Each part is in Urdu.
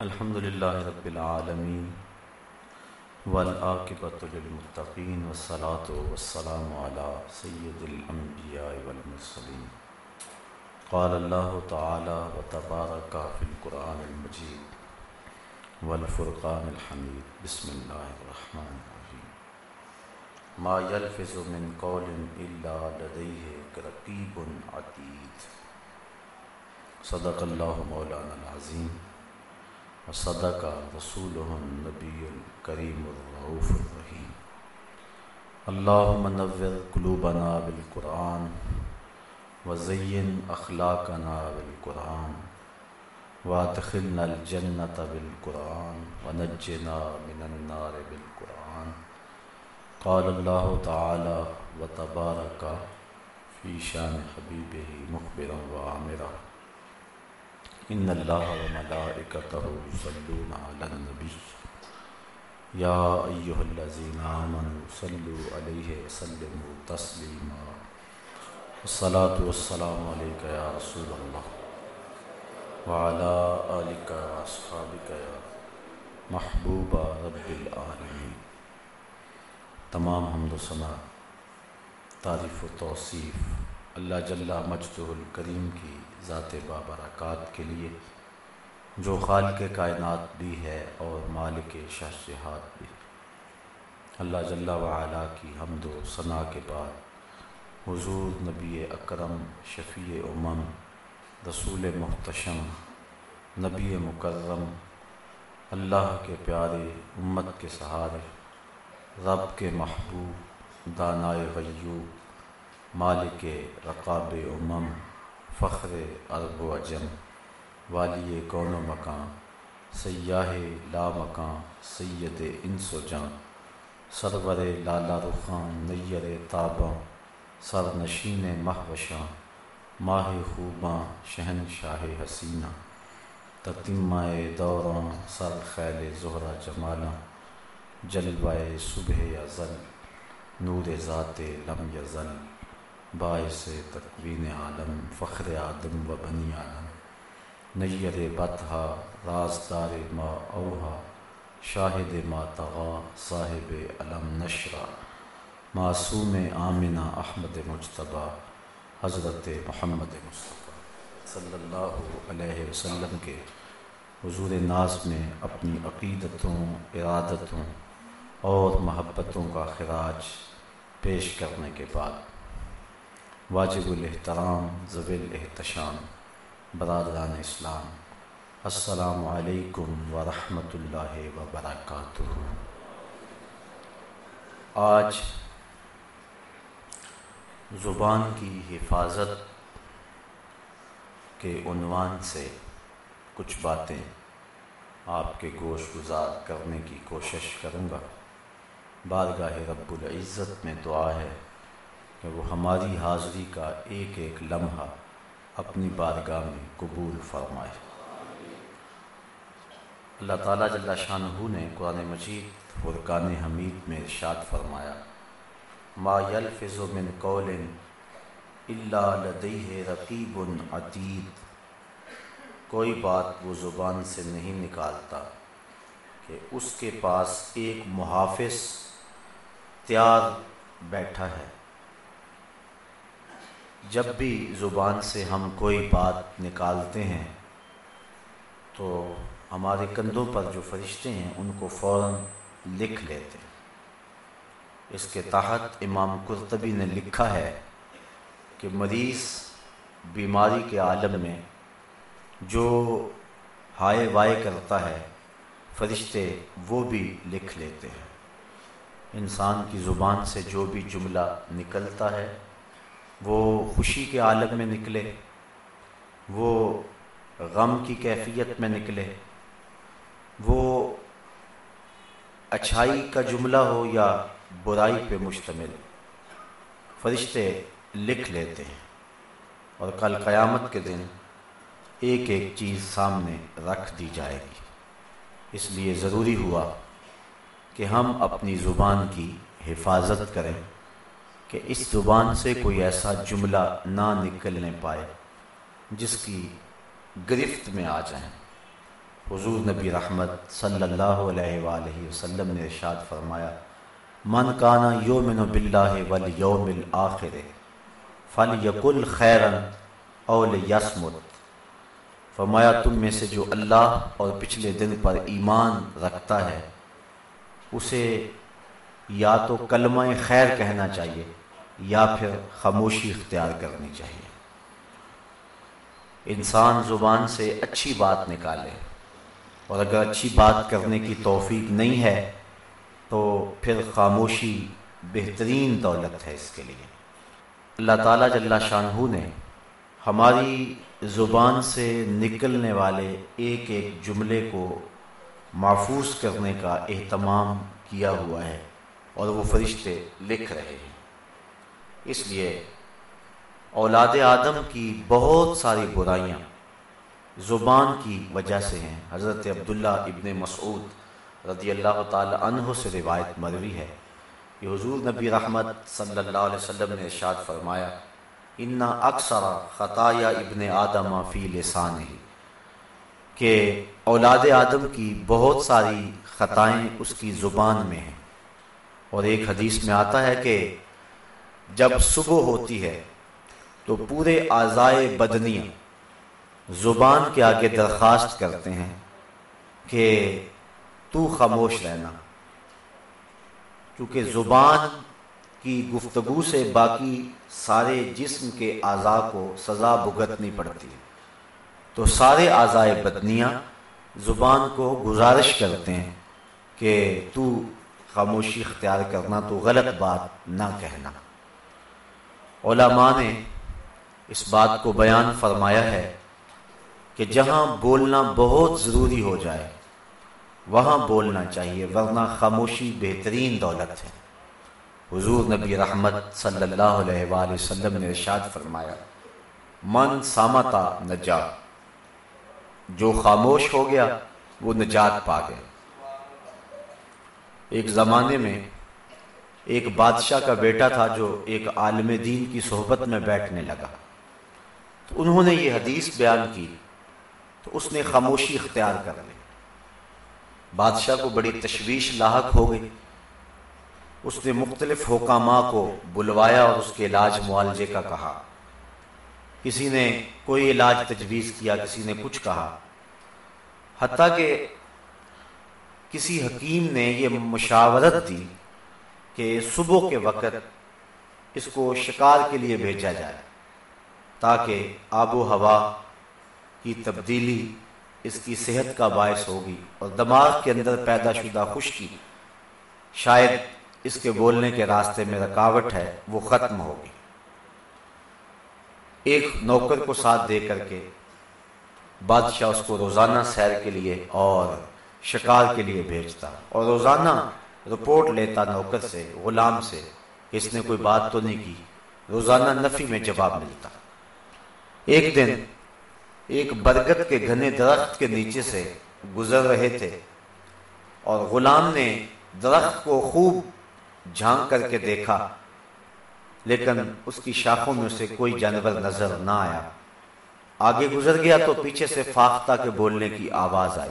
الحمد للہ رب العالمین والعاقبۃ للمتقین والصلاة والسلام على سید الانبیاء والمرسلین۔ قال اللہ تعالی وتبارک فی القرآن المجید والفرقان الحمید۔ بسم اللہ الرحمن الرحیم۔ ما يلفظ من قول الا لدیہ رقیب عتید۔ صدق اللہ مولانا العظیم۔ وصدق رسوله النبی الکریم الرعوف الرحیم اللہم نور قلوبنا بالقرآن وزین اخلاقنا بالقرآن وادخلنا الجنة بالقرآن ونجنا من النار بالقرآن. قال اللہ تعالی وتبارک فی شان حبیبہ مخبرا وعامرا. ان اللہ و ملائکتہ یصلون علی النبی یا ایہا الذین آمنوا صلوا علیہ وسلموا تسلیما والصلاة والسلام علیکہ یا رسول اللہ وعلا آلکہ واصحابکہ یا محبوب رب العالمین تمام حمد و ثنا تعریف و توصیف اللہ جل مجدہ الکریم کی ذات بابرکات کے لیے، جو خالق کائنات بھی ہے اور مالک شاہ شہاد بھی۔ اللہ جل وعلا کی حمد و ثناء کے بعد حضور نبی اکرم، شفیع امم، رسول محتشم، نبی مکرم، اللہ کے پیارے امت کے سہارے، رب کے محبوب، دانائے غیوب، مالک رقاب امم فخر عرب و اجم والی کون و مکان سیاہ لا مکان، سید انس و جان، سرور لالا رخان، نیر تاباں سر نشین مہوشاں، ماہ خوباں، شہن شاہ حسینہ تتمہ دوراں سر خیل زہرہ جمالاں جلوائے صبح ازل، نور ذات لم یزل۔ باعث تقوین عالم، فخر آدم و بنی عالم نیر بطحا رازدار ما اوہا، شاہد ما تغا، صاحب علم نشرہ معصوم آمنہ احمد مجتبہ حضرت محمد مصطفیٰ۔ صلی اللہ علیہ وسلم کے حضور ناز میں اپنی عقیدتوں، ارادتوں اور محبتوں کا خراج پیش کرنے کے بعد واجب الاحترام زویل احتشام برادران اسلام، السلام علیکم ورحمۃ اللہ وبرکاتہ۔ آج زبان کی حفاظت کے عنوان سے کچھ باتیں آپ کے گوش گزار کرنے کی کوشش کروں گا۔ بارگاہ رب العزت میں دعا ہے۔ کہ وہ ہماری حاضری کا ایک ایک لمحہ اپنی بارگاہ میں قبول فرمائے۔ اللہ تعالیٰ جل شاہ نے قرآن مجید فرقان حمید میں ارشاد فرمایا، ما یلفظ من قول الا لدیہ رقیب عتید کوئی بات وہ زبان سے نہیں نکالتا کہ اس کے پاس ایک محافظ تیار بیٹھا ہے۔ جب بھی زبان سے ہم کوئی بات نکالتے ہیں، تو ہمارے کندھوں پر جو فرشتے ہیں، ان کو فوراً لکھ لیتے ہیں۔ اس کے تحت امام قرطبی نے لکھا ہے کہ مریض بیماری کے عالم میں جو ہائے وائے کرتا ہے، فرشتے وہ بھی لکھ لیتے ہیں۔ انسان کی زبان سے جو بھی جملہ نکلتا ہے وہ خوشی کے عالم میں نکلے، وہ غم کی کیفیت میں نکلے، وہ اچھائی کا جملہ ہو یا برائی پہ مشتمل، فرشتے لکھ لیتے ہیں اور کل قیامت کے دن ایک ایک چیز سامنے رکھ دی جائے گی۔ اس لیے ضروری ہوا کہ ہم اپنی زبان کی حفاظت کریں۔ کہ اس زبان سے کوئی ایسا جملہ نہ نکلنے پائے جس کی گرفت میں آ جائیں۔ حضور نبی رحمت صلی اللہ علیہ وآلہ وسلم نے ارشاد فرمایا، من کانا یومن باللہ والیوم الآخر فلیقل خیرن اول یسمت فرمایا، تم میں سے جو اللہ اور پچھلے دن پر ایمان رکھتا ہے، اسے یا تو کلمہ خیر کہنا چاہیے یا پھر خاموشی اختیار کرنی چاہیے۔ انسان زبان سے اچھی بات نکالے اور اگر اچھی بات کرنے کی توفیق نہیں ہے تو پھر خاموشی بہترین دولت ہے اس کے لیے۔ اللہ تعالیٰ جل شاہ نے ہماری زبان سے نکلنے والے ایک ایک جملے کو محفوظ کرنے کا اہتمام کیا ہوا ہے اور وہ فرشتے لکھ رہے ہیں۔ اس لیے اولاد آدم کی بہت ساری برائیاں زبان کی وجہ سے ہیں۔ حضرت عبداللہ ابن مسعود رضی اللہ تعالی عنہ سے روایت مروی ہے۔ کہ حضور نبی رحمت صلی اللہ علیہ وسلم نے ارشاد فرمایا انا اکثر خطایا ابن آدم فی لسان ہی کہ اولاد آدم کی بہت ساری خطائیں اس کی زبان میں ہیں۔ اور ایک حدیث میں آتا ہے کہ جب صبح ہوتی ہے تو پورے آزائے بدنیاں زبان کے آگے درخواست کرتے ہیں کہ تو خاموش رہنا، کیونکہ زبان کی گفتگو سے باقی سارے جسم کے اعضاء کو سزا بھگتنی پڑتی ہے۔ تو سارے اعضائے بدنیاں زبان کو گزارش کرتے ہیں کہ تو خاموشی اختیار کرنا تو غلط بات نہ کہنا۔ علماء نے اس بات کو بیان فرمایا ہے کہ جہاں بولنا بہت ضروری ہو جائے، وہاں بولنا چاہیے، ورنہ خاموشی بہترین دولت ہے۔ حضور نبی رحمت صلی اللہ علیہ وآلہ وسلم نے ارشاد فرمایا، من سامتا نجا جو خاموش ہو گیا، وہ نجات پا گیا۔ ایک زمانے میں ایک بادشاہ کا بیٹا تھا جو ایک عالم دین کی صحبت میں بیٹھنے لگا۔ تو انہوں نے یہ حدیث بیان کی۔ تو اس نے خاموشی اختیار کر لی۔ بادشاہ کو بڑی تشویش لاحق ہو گئی۔ اس نے مختلف حکامہ کو بلوایا اور اس کے علاج معالجے کا کہا۔ کسی نے کوئی علاج تجویز کیا، کسی نے کچھ کہا۔ حتیٰ کہ کسی حکیم نے یہ مشاورت دی۔ کہ صبح کے وقت اس کو شکار کے لیے بھیجا جائے تاکہ آب و ہوا کی تبدیلی اس کی صحت کا باعث ہوگی اور دماغ کے اندر پیدا شدہ خشکی شاید اس کے بولنے کے راستے میں رکاوٹ ہے، وہ ختم ہوگی۔ ایک نوکر کو ساتھ دے کر کے بادشاہ اس کو روزانہ سیر کے لیے اور شکار کے لیے بھیجتا۔ اور روزانہ رپورٹ لیتا نوکر سے، غلام سے کہ اس نے کوئی بات تو نہیں کی، روزانہ نفی میں جواب ملتا۔ ایک دن ایک برگت کے گھنے درخت کے نیچے سے گزر رہے تھے اور غلام نے درخت کو خوب جھانک کر کے دیکھا، لیکن اس کی شاخوں میں اسے کوئی جانور نظر نہ آیا۔ آگے گزر گیا تو پیچھے سے فاختہ کے بولنے کی آواز آئی۔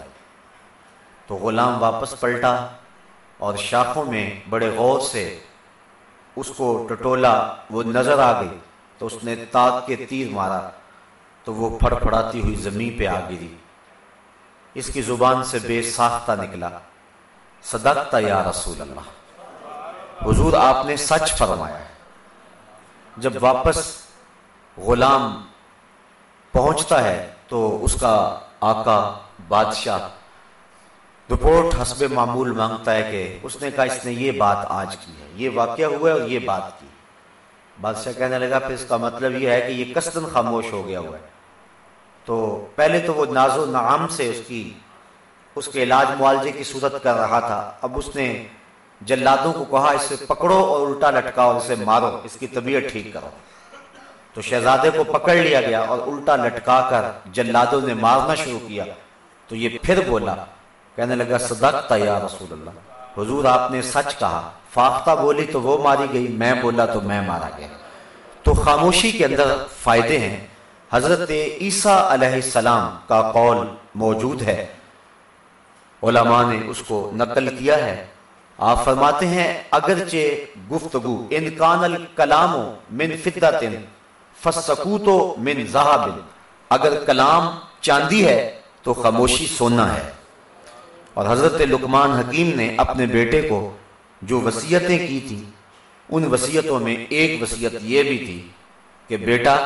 تو غلام واپس پلٹا۔ اور شاخوں میں بڑے غور سے اس کو ٹٹولا وہ نظر آ گئی تو اس نے تاک کے تیر مارا تو وہ پھڑ پھڑاتی ہوئی زمین پہ آ گری۔ اس کی زبان سے بے ساختہ نکلا۔ صدقتا یا رسول اللہ۔ حضور آپ نے سچ فرمایا۔ جب واپس غلام پہنچتا ہے تو اس کا آقا بادشاہ رپورٹ حسب معمول مانگتا ہے کہ اس نے کہا اس نے یہ بات آج کی ہے، یہ واقعہ ہوا ہے اور یہ بات کی۔ بادشاہ کہنے لگا، پھر اس کا مطلب یہ ہے کہ یہ کستن خاموش ہو گیا ہوا ہے۔ تو پہلے تو وہ ناز و نعام سے اس کی، اس کے علاج معالجے کی صورت کر رہا تھا۔ اب اس نے جلادوں کو کہا، اسے پکڑو اور الٹا لٹکاؤ، اسے مارو، اس کی طبیعت ٹھیک کرو۔ تو شہزادے کو پکڑ لیا گیا اور الٹا لٹکا کر جلادوں نے مارنا شروع کیا۔ تو یہ پھر بولا کہنے لگا، صدقتا یا رسول اللہ۔ حضور آپ نے سچ کہا۔ فاختہ بولی تو وہ ماری گئی، میں بولا تو میں مارا گیا۔ تو خاموشی کے اندر فائدے ہیں۔ حضرت عیسیٰ علیہ السلام کا قول موجود ہے۔ علماء نے اس کو نقل کیا ہے۔ آپ فرماتے ہیں، اگرچہ گفتگو انکان الکلام من فدت فسکوت من ذهب اگر کلام چاندی ہے، تو خاموشی سونا ہے۔ اور حضرت لقمان حکیم نے اپنے بیٹے کو جو وصیتیں کی تھی ان وصیتوں میں ایک وصیت یہ بھی تھی کہ بیٹا،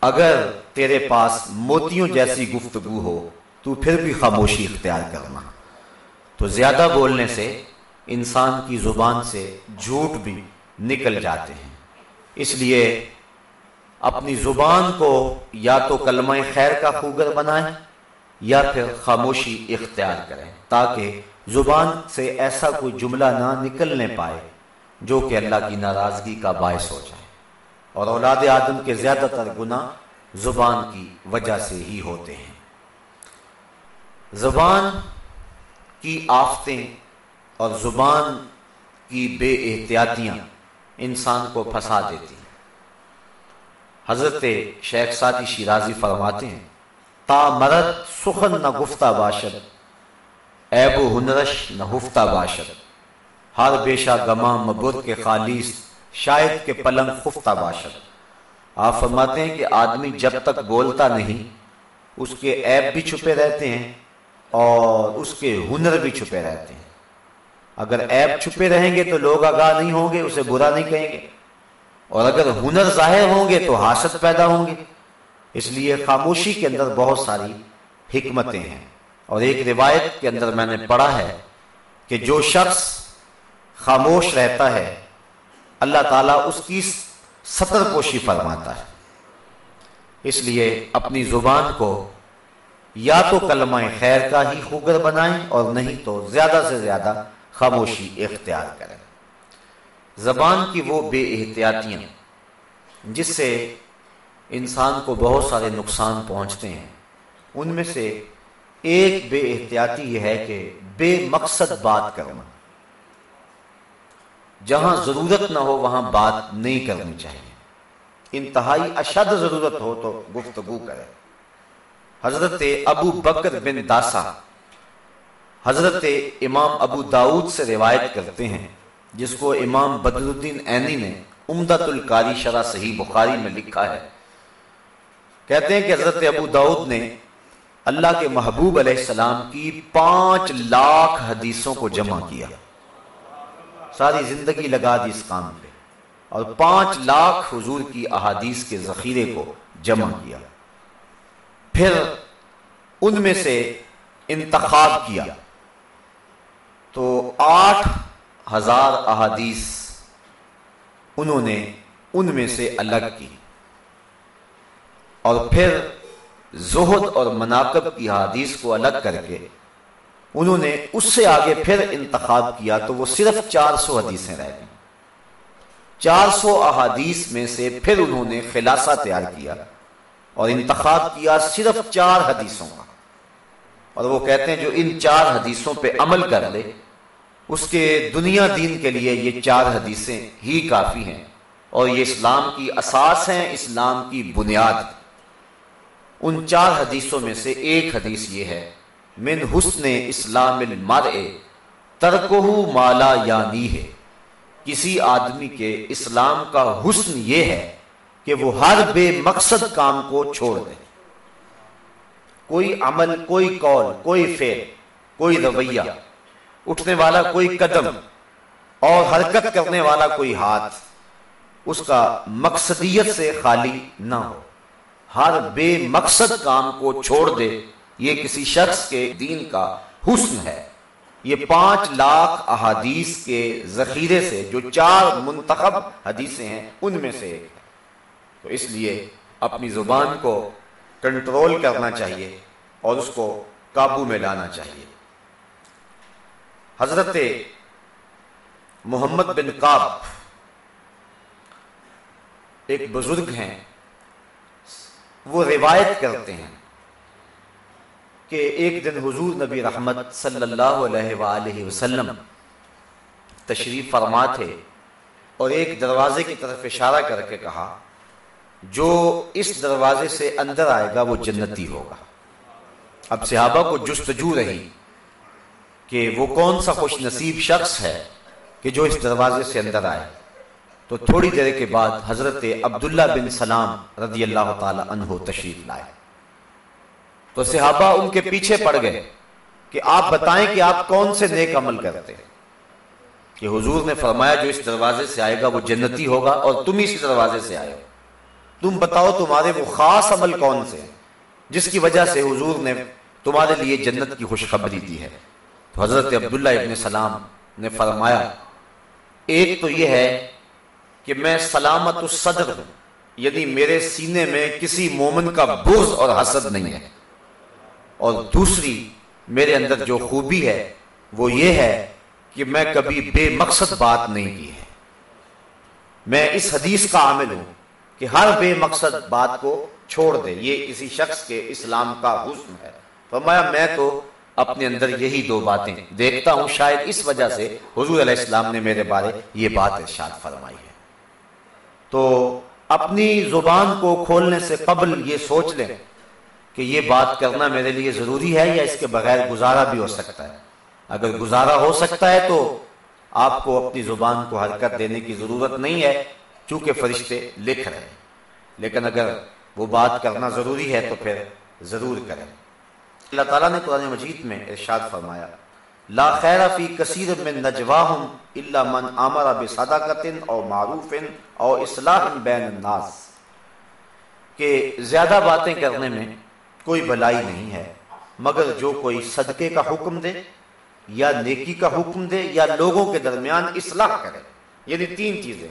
اگر تیرے پاس موتیوں جیسی گفتگو ہو، تو پھر بھی خاموشی اختیار کرنا۔ تو زیادہ بولنے سے انسان کی زبان سے جھوٹ بھی نکل جاتے ہیں۔ اس لیے اپنی زبان کو یا تو کلمہ خیر کا خوگر بنائیں یا پھر خاموشی اختیار کریں تاکہ زبان سے ایسا کوئی جملہ نہ نکلنے پائے جو کہ اللہ کی ناراضگی کا باعث ہو جائے۔ اور اولاد آدم کے زیادہ تر گناہ زبان کی وجہ سے ہی ہوتے ہیں۔ زبان کی آفتیں اور زبان کی بے احتیاطیاں انسان کو پھنسا دیتی ہیں۔ حضرت شیخ سادی شیرازی فرماتے ہیں تا مرد سخن نہ گفتہ باشد ایب و ہنرش نہ ہفتہ باشد۔ ہر بیشہ گما مبر کے خالیس شاید کے پلنگ خفتہ باشد۔ آپ فرماتے ہیں کہ آدمی جب تک بولتا نہیں، اس کے عیب بھی چھپے رہتے ہیں اور اس کے ہنر بھی چھپے رہتے ہیں۔ اگر عیب چھپے رہیں گے تو لوگ آگاہ نہیں ہوں گے، اسے برا نہیں کہیں گے۔ اور اگر ہنر ظاہر ہوں گے تو حاصل پیدا ہوں گے۔ اس لیے خاموشی کے اندر بہت ساری حکمتیں ہیں۔ اور ایک روایت کے اندر میں نے پڑھا ہے کہ جو شخص خاموش رہتا ہے، اللہ تعالیٰ اس کی سطر پوشی فرماتا ہے۔ اس لیے اپنی زبان کو یا تو کلمہ خیر کا ہی خوگر بنائیں اور نہیں تو زیادہ سے زیادہ خاموشی اختیار کریں۔ زبان کی وہ بے احتیاطیاں، جس سے انسان کو بہت سارے نقصان پہنچتے ہیں۔ ان میں سے ایک بے احتیاطی یہ ہے کہ بے مقصد بات کرنا جہاں ضرورت نہ ہو وہاں بات نہیں کرنی چاہیے۔ انتہائی اشد ضرورت ہو تو گفتگو کرے حضرت ابو بکر بن داسا، حضرت امام ابو داود سے روایت کرتے ہیں، جس کو امام بدر الدین عینی نے امدت القاری شرح صحیح بخاری میں لکھا ہے۔ کہتے ہیں کہ حضرت ابو داود نے اللہ کے محبوب علیہ السلام کی پانچ لاکھ حدیثوں کو جمع کیا۔ ساری زندگی لگا دی اس کام پہ۔ اور پانچ لاکھ حضور کی احادیث کے ذخیرے کو جمع کیا۔ پھر ان میں سے انتخاب کیا۔ تو آٹھ ہزار احادیث انہوں نے ان میں سے الگ کی۔ اور پھر زہد اور مناقب کی حدیث کو الگ کر کے انہوں نے اس سے آگے پھر انتخاب کیا تو وہ صرف چار سو حدیثیں رہ گئی چار سو احادیث میں سے پھر انہوں نے خلاصہ تیار کیا اور انتخاب کیا صرف چار حدیثوں کا۔ اور وہ کہتے ہیں جو ان چار حدیثوں پہ عمل کر لے، اس کے دنیا دین کے لیے یہ چار حدیثیں ہی کافی ہیں اور یہ اسلام کی اساس ہیں، اسلام کی بنیاد۔ ان چار حدیثوں میں سے ایک حدیث یہ ہے، من حسن اسلام المرء ترکہ مالا یعنی ہے کسی آدمی کے اسلام کا حسن یہ ہے کہ وہ ہر بے مقصد کام کو چھوڑ دے۔ کوئی عمل، کوئی قول، کوئی فعل، کوئی رویہ، اٹھنے والا کوئی قدم اور حرکت کرنے والا کوئی ہاتھ، اس کا مقصدیت سے خالی نہ ہو۔ ہر بے مقصد کام کو چھوڑ دے، یہ کسی شخص کے دین کا حسن ہے۔ یہ پانچ لاکھ احادیث کے ذخیرے سے جو چار منتخب حدیثیں ہیں، ان میں سے ایک تو اس لیے اپنی زبان کو کنٹرول کرنا چاہیے اور اس کو قابو میں لانا چاہیے۔ حضرت محمد بن کاب ایک بزرگ ہیں۔ وہ روایت کرتے ہیں کہ ایک دن حضور نبی رحمت صلی اللہ علیہ وآلہ وسلم تشریف فرما تھے اور ایک دروازے کی طرف اشارہ کر کے کہا، جو اس دروازے سے اندر آئے گا وہ جنتی ہوگا۔ اب صحابہ کو جستجو رہی کہ وہ کون سا خوش نصیب شخص ہے کہ جو اس دروازے سے اندر آئے۔ تو تھوڑی دیر کے بعد حضرت عبداللہ بن سلام رضی اللہ تعالی عنہ تشریف لائے۔ تو صحابہ ان کے پیچھے پڑ گئے کہ آپ بتائیں کہ آپ کون سے نیک عمل کرتے کہ حضور نے فرمایا جو اس دروازے سے آئے گا وہ جنتی ہوگا اور تم اسی دروازے سے آئے ہو۔ تم بتاؤ تمہارے وہ خاص عمل کون سے جس کی وجہ سے حضور نے تمہارے لیے جنت کی خوشخبری دی ہے۔ تو حضرت عبداللہ ابن سلام نے فرمایا، ایک تو یہ ہے کہ میں سلامت الصدر ہوں یعنی میرے سینے میں کسی مومن کا بغض اور حسد نہیں ہے۔ اور دوسری، میرے اندر جو خوبی ہے، وہ یہ ہے کہ میں کبھی بے مقصد بات نہیں کی ہے۔ میں اس حدیث کا عامل ہوں کہ ہر بے مقصد بات کو چھوڑ دے یہ کسی شخص کے اسلام کا حسن ہے۔ فرمایا، میں تو اپنے اندر یہی دو باتیں دیکھتا ہوں، شاید اس وجہ سے حضور علیہ السلام نے میرے بارے یہ بات ارشاد فرمائی ہے۔ تو اپنی زبان کو کھولنے سے قبل یہ سوچ لیں کہ یہ بات کرنا میرے لیے ضروری ہے یا اس کے بغیر گزارا بھی ہو سکتا ہے۔ اگر گزارا ہو سکتا ہے تو آپ کو اپنی زبان کو حرکت دینے کی ضرورت نہیں ہے، چونکہ فرشتے لکھ رہے ہیں۔ لیکن اگر وہ بات کرنا ضروری ہے تو پھر ضرور کریں۔ اللہ تعالیٰ نے قرآن مجید میں ارشاد فرمایا لا خیر فی کثیر من نجواہم الا من امر بصدقۃ او معروف او اصلاح بین الناس، کہ زیادہ باتیں کرنے میں کوئی بلائی نہیں ہے، مگر جو کوئی صدقے کا حکم دے یا نیکی کا حکم دے یا لوگوں کے درمیان اصلاح کرے یعنی تین چیزیں،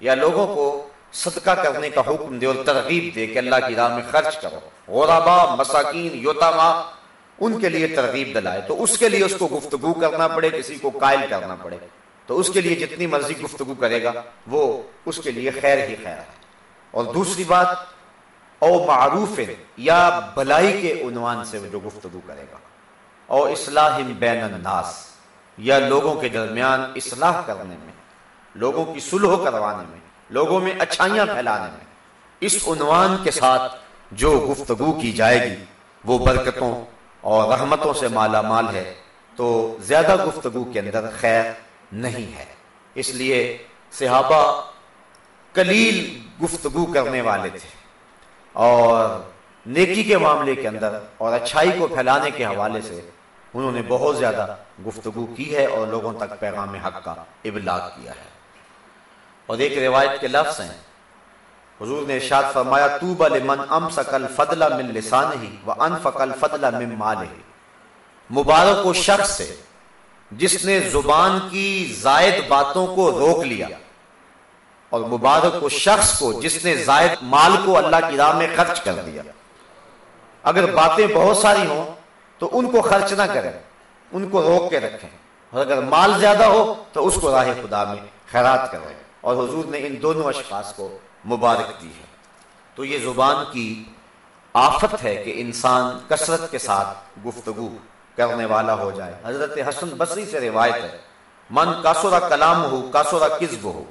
یا لوگوں کو صدقہ کرنے کا حکم دے اور ترغیب دے کہ اللہ کی راہ میں خرچ کرو غربا مساکین یوتاما ان کے لیے ترغیب دلائے تو اس کے لیے اس کو گفتگو کرنا پڑے، کسی کو قائل کرنا پڑے۔ تو اس کے لیے جتنی مرضی گفتگو کرے گا، وہ اس کے لیے خیر ہی خیر ہے۔ اور دوسری بات، او معروف یا بلائی کے عنوان سے جو گفتگو کرے گا۔ او اصلاح بین الناس، یا لوگوں کے درمیان اصلاح کرنے میں، لوگوں کی سلح کروانے میں، لوگوں میں اچھائیاں پھیلانے میں۔ اس عنوان کے ساتھ جو گفتگو کی جائے گی، وہ برکتوں اور رحمتوں سے مالا مال ہے، تو زیادہ گفتگو کے اندر خیر نہیں ہے۔ اس لیے صحابہ کلیل گفتگو کرنے والے تھے۔ اور نیکی کے معاملے کے اندر اور اچھائی کو پھیلانے کے حوالے سے انہوں نے بہت زیادہ گفتگو کی ہے اور لوگوں تک پیغام حق کا ابلاغ کیا ہے۔ اور ایک روایت کے لفظ ہیں۔ حضور نے ارشاد فرمایا توبہ لمن امسک الفضل من لسانہ و انفق الفضل من مالہ مبارک و شخص سے جس نے زبان کی زائد باتوں کو روک لیا اور مبارک و شخص کو جس نے زائد مال کو اللہ کی راہ میں خرچ کر دیا۔ اگر باتیں بہت ساری ہوں تو ان کو خرچ نہ کریں، ان کو روک کے رکھیں۔ اور اگر مال زیادہ ہو تو اس کو راہ خدا میں خیرات کریں۔ اور حضور نے ان دونوں اشخاص کو مبارک دی ہے۔ تو یہ زبان کی آفت ہے کہ انسان کثرت کے ساتھ گفتگو کرنے والا ہو جائے۔ حضرت حسن بصری سے روایت ہے، من کاسورا کلام ہو کاسورا کسب ہو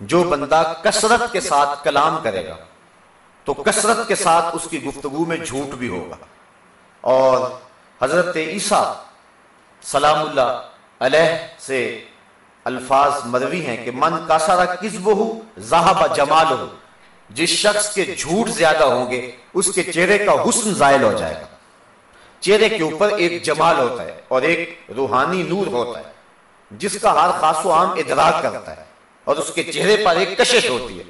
جو بندہ کثرت کے ساتھ کلام کرے گا، تو کثرت کے ساتھ اس کی گفتگو میں جھوٹ بھی ہوگا۔ اور حضرت عیسیٰ سلام اللہ علیہ سے الفاظ مروی ہیں کہ من کا سارا کسب ہو؟ زہب جمال ہو۔ جس شخص کے جھوٹ زیادہ ہوں گے، اس کے چہرے کا حسن زائل ہو جائے گا۔ چہرے کے اوپر ایک جمال ہوتا ہے اور ایک روحانی نور ہوتا ہے، جس کا ہر خاص و عام ادراک کرتا ہے اور اس کے چہرے پر ایک کشش ہوتی ہے۔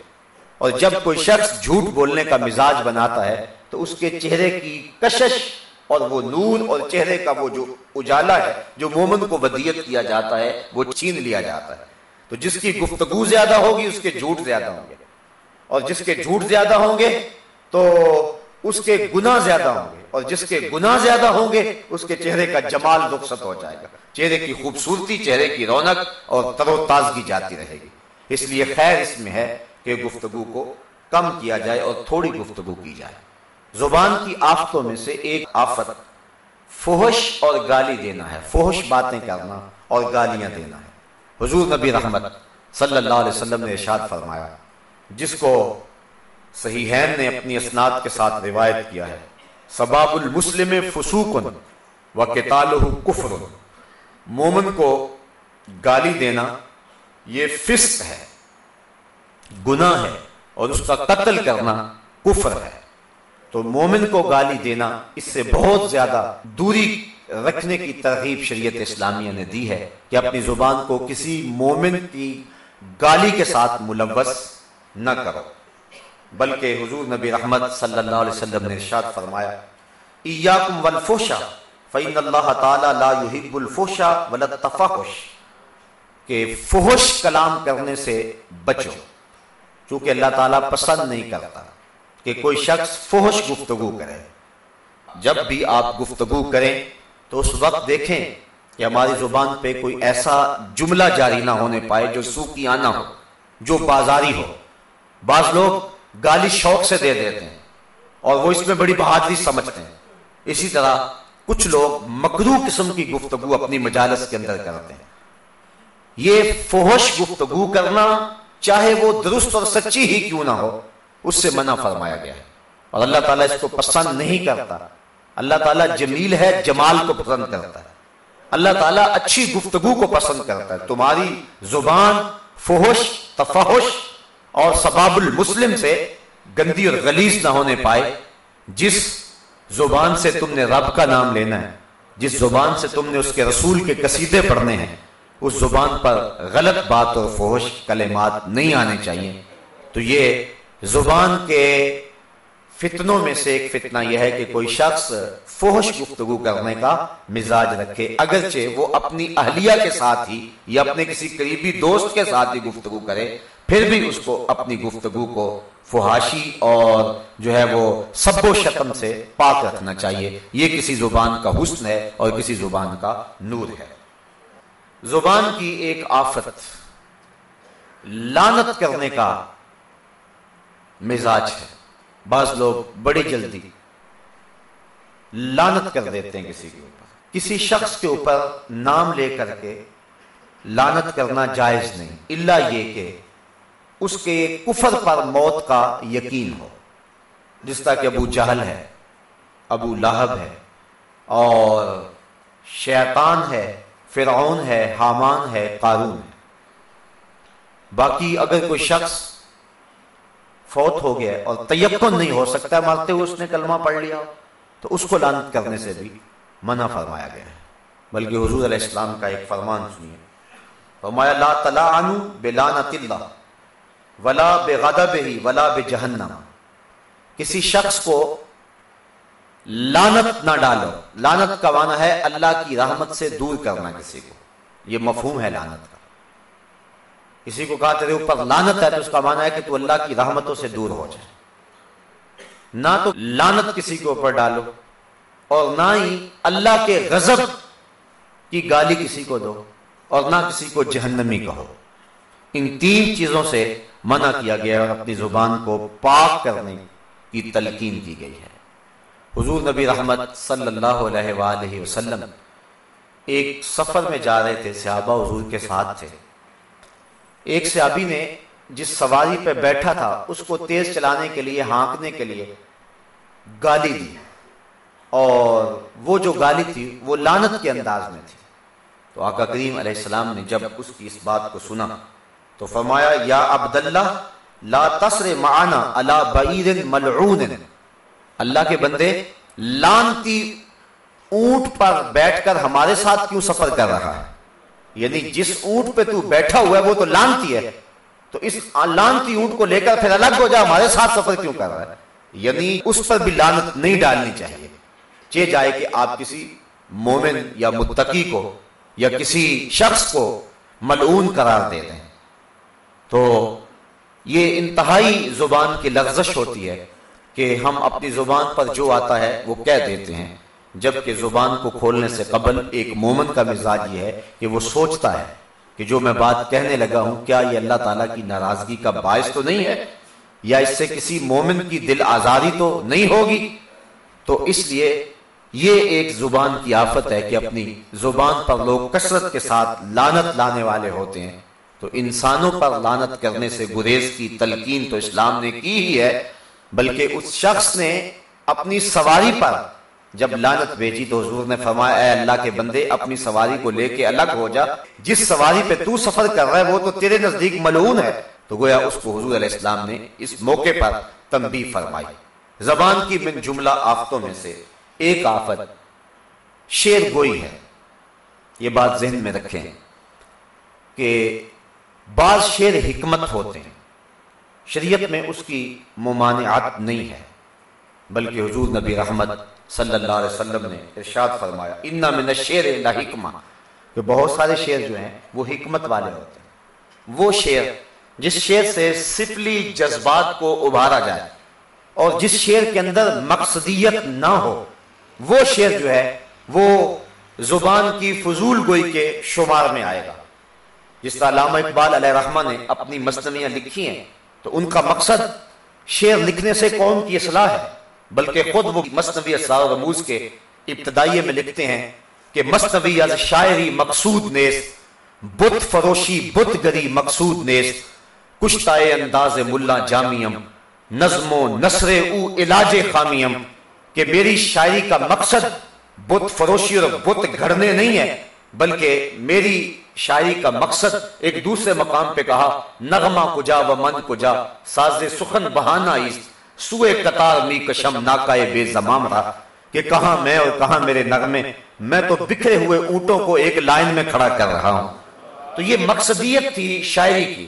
اور جب کوئی شخص جھوٹ بولنے کا مزاج بناتا ہے، تو اس کے چہرے کی کشش اور وہ نور اور چہرے کا وہ جو اجالا ہے، جو مومن کو ودیت کیا جاتا ہے، وہ چھین لیا جاتا ہے۔ تو جس کی گفتگو زیادہ ہوگی، اس کے جھوٹ زیادہ ہوں گے۔ اور جس کے جھوٹ زیادہ ہوں گے، تو اس کے گناہ زیادہ ہوں گے۔ اور جس کے گناہ زیادہ ہوں گے، اس کے چہرے کا جمال رخصت ہو جائے گا۔ چہرے کی خوبصورتی، چہرے کی رونق اور تر و تازگی جاتی رہے گی۔ اس لیے خیر اس میں ہے کہ گفتگو کو کم کیا جائے اور تھوڑی گفتگو کی جائے۔ زبان کی آفتوں میں سے ایک آفت۔ فوہش اور گالی دینا ہے۔ فوہش باتیں کرنا اور گالیاں دینا ہے۔ حضور نبی رحمت صلی اللہ علیہ وسلم نے ارشاد فرمایا، جس کو صحیحین نے اپنی اسناد کے ساتھ روایت کیا ہے، سباب المسلم فسوق و کتالہ کفر۔ مومن کو گالی دینا یہ فسق ہے، گناہ ہے اور اس کا قتل کرنا کفر ہے۔ تو مومن کو گالی دینا اس سے بہت زیادہ دوری رکھنے کی ترغیب شریعت اسلامیہ نے دی ہے کہ اپنی زبان کو کسی مومن کی گالی کے ساتھ ملوث نہ کرو۔ بلکہ حضور نبی رحمت صلی اللہ علیہ وسلم نے ارشاد فرمایا، ایاکم والفوشا فین اللہ تعالی لا يحب الفوشا ولا التفحش کہ فحش کلام کرنے سے بچو، چونکہ اللہ تعالیٰ پسند نہیں کرتا۔ کہ کوئی شخص فحش گفتگو کرے۔ جب بھی آپ گفتگو کریں تو اس وقت دیکھیں کہ ہماری زبان پہ کوئی ایسا جملہ جاری نہ ہونے پائے جو سوکی آنا ہو، جو بازاری ہو۔ بعض لوگ گالی شوق سے دے دیتے ہیں اور وہ اس میں بڑی بہادری سمجھتے ہیں۔ اسی طرح کچھ لوگ مکرو قسم کی گفتگو اپنی مجالس کے اندر کرتے ہیں۔ یہ فوہش گفتگو کرنا چاہے وہ درست اور سچی ہی کیوں نہ ہو اس سے منع فرمایا گیا ہے۔ اور اللہ تعالیٰ اس کو پسند نہیں کرتا۔ اللہ تعالیٰ جمیل ہے، جمال کو پسند کرتا ہے۔ اللہ تعالیٰ اچھی گفتگو کو پسند کرتا ہے۔ تمہاری زبان فحش، تفحش اور سباب المسلم سے گندی اور غلیظ نہ ہونے پائے۔ جس زبان سے تم نے رب کا نام لینا ہے، جس زبان سے تم نے اس کے رسول کے قصیدے پڑھنے ہیں، اس زبان پر غلط بات اور فوش کلمات نہیں آنے چاہیے۔ تو یہ زبان کے فتنوں میں سے ایک فتنہ یہ ہے کہ کوئی شخص فوش گفتگو کرنے کا مزاج رکھے، اگرچہ وہ اپنی اہلیہ کے ساتھ ہی یا اپنے کسی قریبی دوست کے ساتھ ہی گفتگو کرے، پھر بھی اس کو اپنی گفتگو کو فحاشی اور جو ہے وہ سب و شتم سے پاک رکھنا چاہیے۔ یہ کسی زبان کا حسن ہے اور کسی زبان کا نور ہے۔ زبان کی ایک آفت لانت کرنے کا مزاج ہے۔ بعض لوگ بڑی جلدی لانت کر دیتے ہیں کسی کے اوپر۔ کسی شخص کے اوپر نام لے کر کے لانت کرنا جائز نہیں۔ اللہ یہ کہ اس کے کفر پر موت کا یقین ہو۔ جس طرح کہ ابو جہل ہے، ابو لاہب ہے، اور شیطان ہے، فرعون ہے، حامان ہے، قارون ہے۔ باقی اگر کوئی شخص فوت ہو گیا اور تیقن نہیں ہو سکتا مارتے ہوئے اس نے کلمہ پڑھ لیا۔ تو اس کو لانت کرنے سے بھی منع فرمایا گیا ہے۔ بلکہ حضور علیہ السلام کا ایک فرمان سنیے۔ فرمایا، لا تلعنوا بلعنت اللہ، ولا بغضبه ولا بجہنم۔ کسی شخص کو لانت نہ ڈالو۔ لانت کا معنی ہے اللہ کی رحمت سے دور کرنا کسی کو۔ یہ مفہوم ہے لانت کا۔ کسی کو کہا تیرے اوپر لانت ہے تو اس کا معنی ہے کہ تو اللہ کی رحمتوں سے دور ہو جائے نہ تو لانت کسی کے اوپر ڈالو اور نہ ہی اللہ کے غضب کی گالی کسی کو دو اور نہ کسی کو جہنمی کہو۔ ان تین چیزوں سے منع کیا گیا اور اپنی زبان کو پاک کرنے کی تلقین کی گئی ہے۔ حضور نبی رحمت صلی اللہ علیہ وآلہ وسلم ایک سفر میں جا رہے تھے، صحابہ حضور کے ساتھ تھے۔ ایک صحابی نے جس سواری پہ بیٹھا تھا، اس کو تیز چلانے کے لیے، ہانکنے کے لیے گالی دی۔ اور وہ جو گالی تھی، وہ لانت کے انداز میں تھی۔ تو آقا کریم علیہ السلام نے جب اس کی اس بات کو سنا، تو فرمایا، یا عبداللہ، لا تسر معنا علی بعیر ملعون۔ اللہ کے بندے، لانتی اونٹ پر بیٹھ کر ہمارے ساتھ کیوں سفر کر رہا ہے؟ یعنی جس اونٹ پہ تو بیٹھا ہوا ہے وہ تو لانتی ہے۔ تو اس لانتی اونٹ کو لے کر پھر الگ ہو جا، ہمارے ساتھ سفر کیوں کر رہا ہے؟ یعنی اس پر بھی لانت نہیں ڈالنی چاہیے۔ چے جائے کہ آپ کسی مومن یا متقی کو یا کسی شخص کو ملعون قرار دے دیں۔ تو یہ انتہائی زبان کی لغزش ہوتی ہے کہ ہم اپنی زبان پر جو آتا ہے وہ کہہ دیتے ہیں۔ جبکہ زبان کو کھولنے سے قبل ایک مومن کا مزاج یہ ہے کہ وہ سوچتا ہے کہ جو میں بات کہنے لگا ہوں، کیا یہ اللہ تعالیٰ کی ناراضگی کا باعث تو نہیں ہے؟ یا اس سے کسی مومن کی دل آزادی تو نہیں ہوگی؟ تو اس لیے یہ ایک زبان کی آفت ہے کہ اپنی زبان پر لوگ کثرت کے ساتھ لانت لانے والے ہوتے ہیں۔ تو انسانوں پر لانت کرنے سے گریز کی تلقین تو اسلام نے کی ہی ہے، بلکہ اس شخص نے اپنی سواری پر جب لانت بھیجی تو حضور نے فرمایا، اے اللہ کے بندے، اپنی سواری کو لے کے الگ ہو جا۔ جس سواری پہ تو سفر کر رہا ہے، وہ تو تیرے نزدیک ملعون ہے۔ تو گویا اس کو حضور علیہ السلام نے اس موقع پر تنبیہ فرمائی۔ زبان کی من جملہ آفتوں میں سے ایک آفت شیر گوئی ہے۔ یہ بات ذہن میں رکھیں کہ بعض شیر حکمت ہوتے ہیں۔ شریعت میں اس کی ممانعات نہیں ہے۔ بلکہ حضور نبی رحمت صلی اللہ علیہ وسلم نے ارشاد فرمایا، انا من الشعر لا حکمہ کہ بہت سارے شعر جو ہیں، وہ حکمت والے ہوتے ہیں۔ وہ شعر جس شعر سے سفلی جذبات کو ابھارا جائے اور جس شعر کے اندر مقصدیت نہ ہو، وہ شعر جو ہے، وہ زبان کی فضول گوئی کے شمار میں آئے گا۔ جس طرح علامہ اقبال علیہ رحمہ نے اپنی مصنویاں لکھی ہیں، تو ان کا مقصد شعر لکھنے سے قوم کی اصلاح ہے؟ بلکہ خود وہ مصنوی اسرار و رموز کے ابتدائیے میں لکھتے ہیں کہ مصنوی از شاعری مقصود نیس بت فروشی بت گری مقصود نیس کشتائے انداز ملا جامیم نظم و نصر او علاج خامیم کہ میری شاعری کا مقصد بت فروشی اور بت گھڑنے نہیں ہے بلکہ میری شاعری کا مقصد ایک دوسرے مقام پہ کہا نغمہ کجا و من کجا ساز سخن بہانا ایست سوئے قطار می کشم ناکائے بے زمام رہا کہ کہاں میں اور کہاں میرے نغمے، میں تو بکھرے ہوئے اونٹوں کو ایک لائن میں کھڑا کر رہا ہوں۔ تو یہ مقصدیت تھی شاعری کی،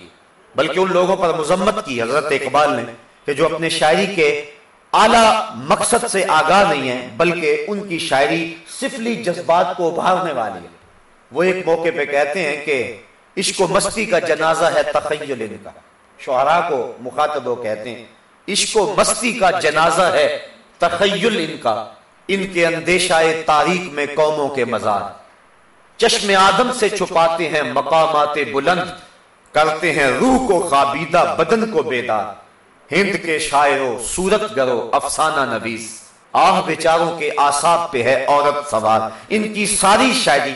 بلکہ ان لوگوں پر مذمت کی۔ حضرت اقبال نے کہ جو اپنے شاعری کے اعلی مقصد سے آگاہ نہیں ہیں، بلکہ ان کی شاعری سفلی جذبات کو ابھارنے والی ہے۔ وہ ایک موقع پہ کہتے ہیں کہ عشق و مستی کا جنازہ ہے تخیل ان کا۔ شعراء کو مخاطب وہ کہتے ہیں عشق و مستی کا جنازہ ہے، تخیل ان کا۔ ان کے اندیشہ تاریخ میں قوموں کے مزار۔ چشم آدم سے چھپاتے ہیں مقامات بلند، کرتے ہیں روح کو خابیدہ بدن کو بیدار۔ ہند کے شاعروں سورت گرو افسانہ نویس۔ آہ بیچاروں کے آساب پہ ہے عورت سوار۔ ان کی ساری شاعری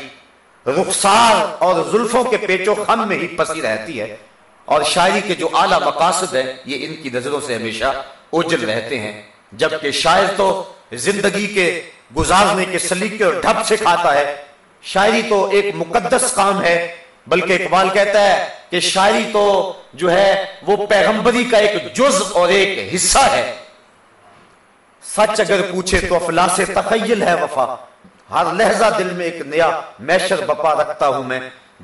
رخسار اور زلفوں کے پیچو خم میں ہی پسی رہتی ہے۔ اور شاعری کے جو اعلیٰ مقاصد ہیں، یہ ان کی نظروں سے ہمیشہ اجل رہتے ہیں۔ جبکہ شاعر تو زندگی کے گزارنے کے سلیقے اور ڈھب سے کھاتا ہے۔ شاعری تو ایک مقدس کام ہے۔ بلکہ اقبال کہتا ہے کہ شاعری تو جو ہے، وہ پیغمبری کا ایک جز اور ایک حصہ ہے۔ سچ اگر پوچھے تو افلاس تخیل ہے وفا۔ ہر لہجہ دل میں ایک نیا میشر بپا رکھتا ہوں میں۔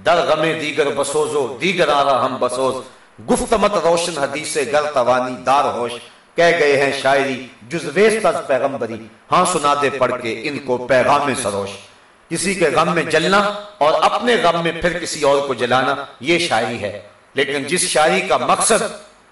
در غم دیگر بسوزو دیگر آرا ہم بسوز. گفتمت روشن حدیث گر توانی دار ہوش. کہہ گئے ہیں شاعری جزویست از پیغمبری. ہاں سنا دے پڑھ کے ان کو پیغام سروش. کسی کے غم میں جلنا اور اپنے غم میں پھر کسی اور کو جلانا، یہ شاعری ہے. لیکن جس شاعری کا مقصد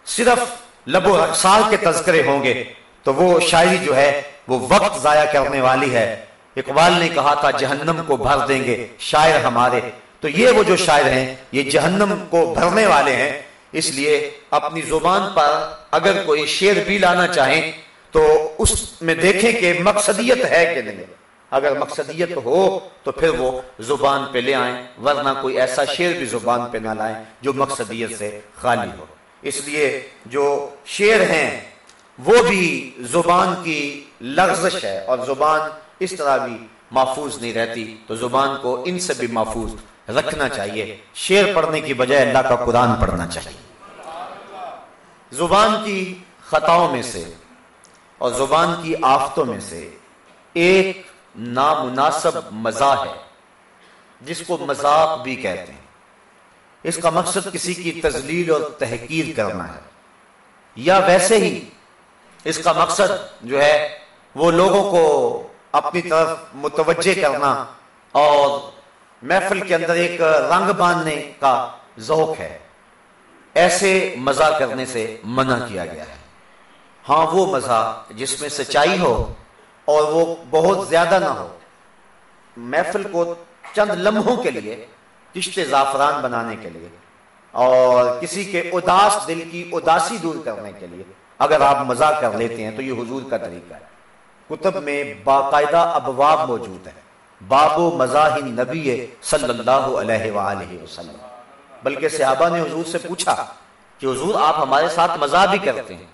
صرف لب و رقصار کے تذکرے ہوں گے، تو وہ شاعری جو ہے، وہ وقت ضائع کرنے والی ہے. اقبال نے کہا تھا، جہنم کو بھر دیں گے شاعر ہمارے. تو یہ وہ جو شاعر ہیں یہ جہنم کو بھرنے والے ہیں۔ اس لیے اپنی زبان پر اگر کوئی شعر بھی لانا چاہیں تو اس میں دیکھیں کہ مقصدیت ہے کہ نہیں۔ اگر مقصدیت ہو تو پھر وہ زبان پہ لے آئیں ورنہ کوئی ایسا شعر بھی زبان پہ نہ لائیں جو مقصدیت سے خالی ہو۔ اس لیے جو شعر ہیں وہ بھی زبان کی لغزش ہے اور زبان اس طرح بھی محفوظ نہیں رہتی تو زبان کو ان سے بھی محفوظ رکھنا چاہیے۔ شعر پڑھنے کی بجائے اللہ کا قرآن پڑھنا چاہیے۔ زبان کی خطاؤں میں سے اور زبان کی آفتوں میں سے ایک نامناسب مزاح ہے، جس کو مذاق بھی کہتے ہیں۔ اس کا مقصد کسی کی تزلیل اور تحقیر کرنا ہے۔ یا ویسے ہی اس کا مقصد جو ہے، وہ لوگوں کو اپنی طرف متوجہ کرنا اور محفل کے اندر ایک رنگ باندھنے کا ذوق ہے۔ ایسے مزہ کرنے سے منع کیا گیا ہے۔ ہاں وہ مزہ جس میں سچائی ہو اور وہ بہت زیادہ نہ ہو۔ محفل کو چند لمحوں کے لیے کشتے زعفران بنانے کے لیے اور کسی کے اداس دل کی اداسی دور کرنے کے لیے۔ اگر آپ مزہ کر لیتے ہیں تو یہ حضور کا طریقہ ہے۔ کتب میں باقاعدہ ابواب موجود ہے باب و مزاح نبی صلی اللہ علیہ وآلہ وسلم۔ بلکہ صحابہ نے حضور سے پوچھا کہ حضور آپ ہمارے ساتھ مزاح بھی کرتے ہیں۔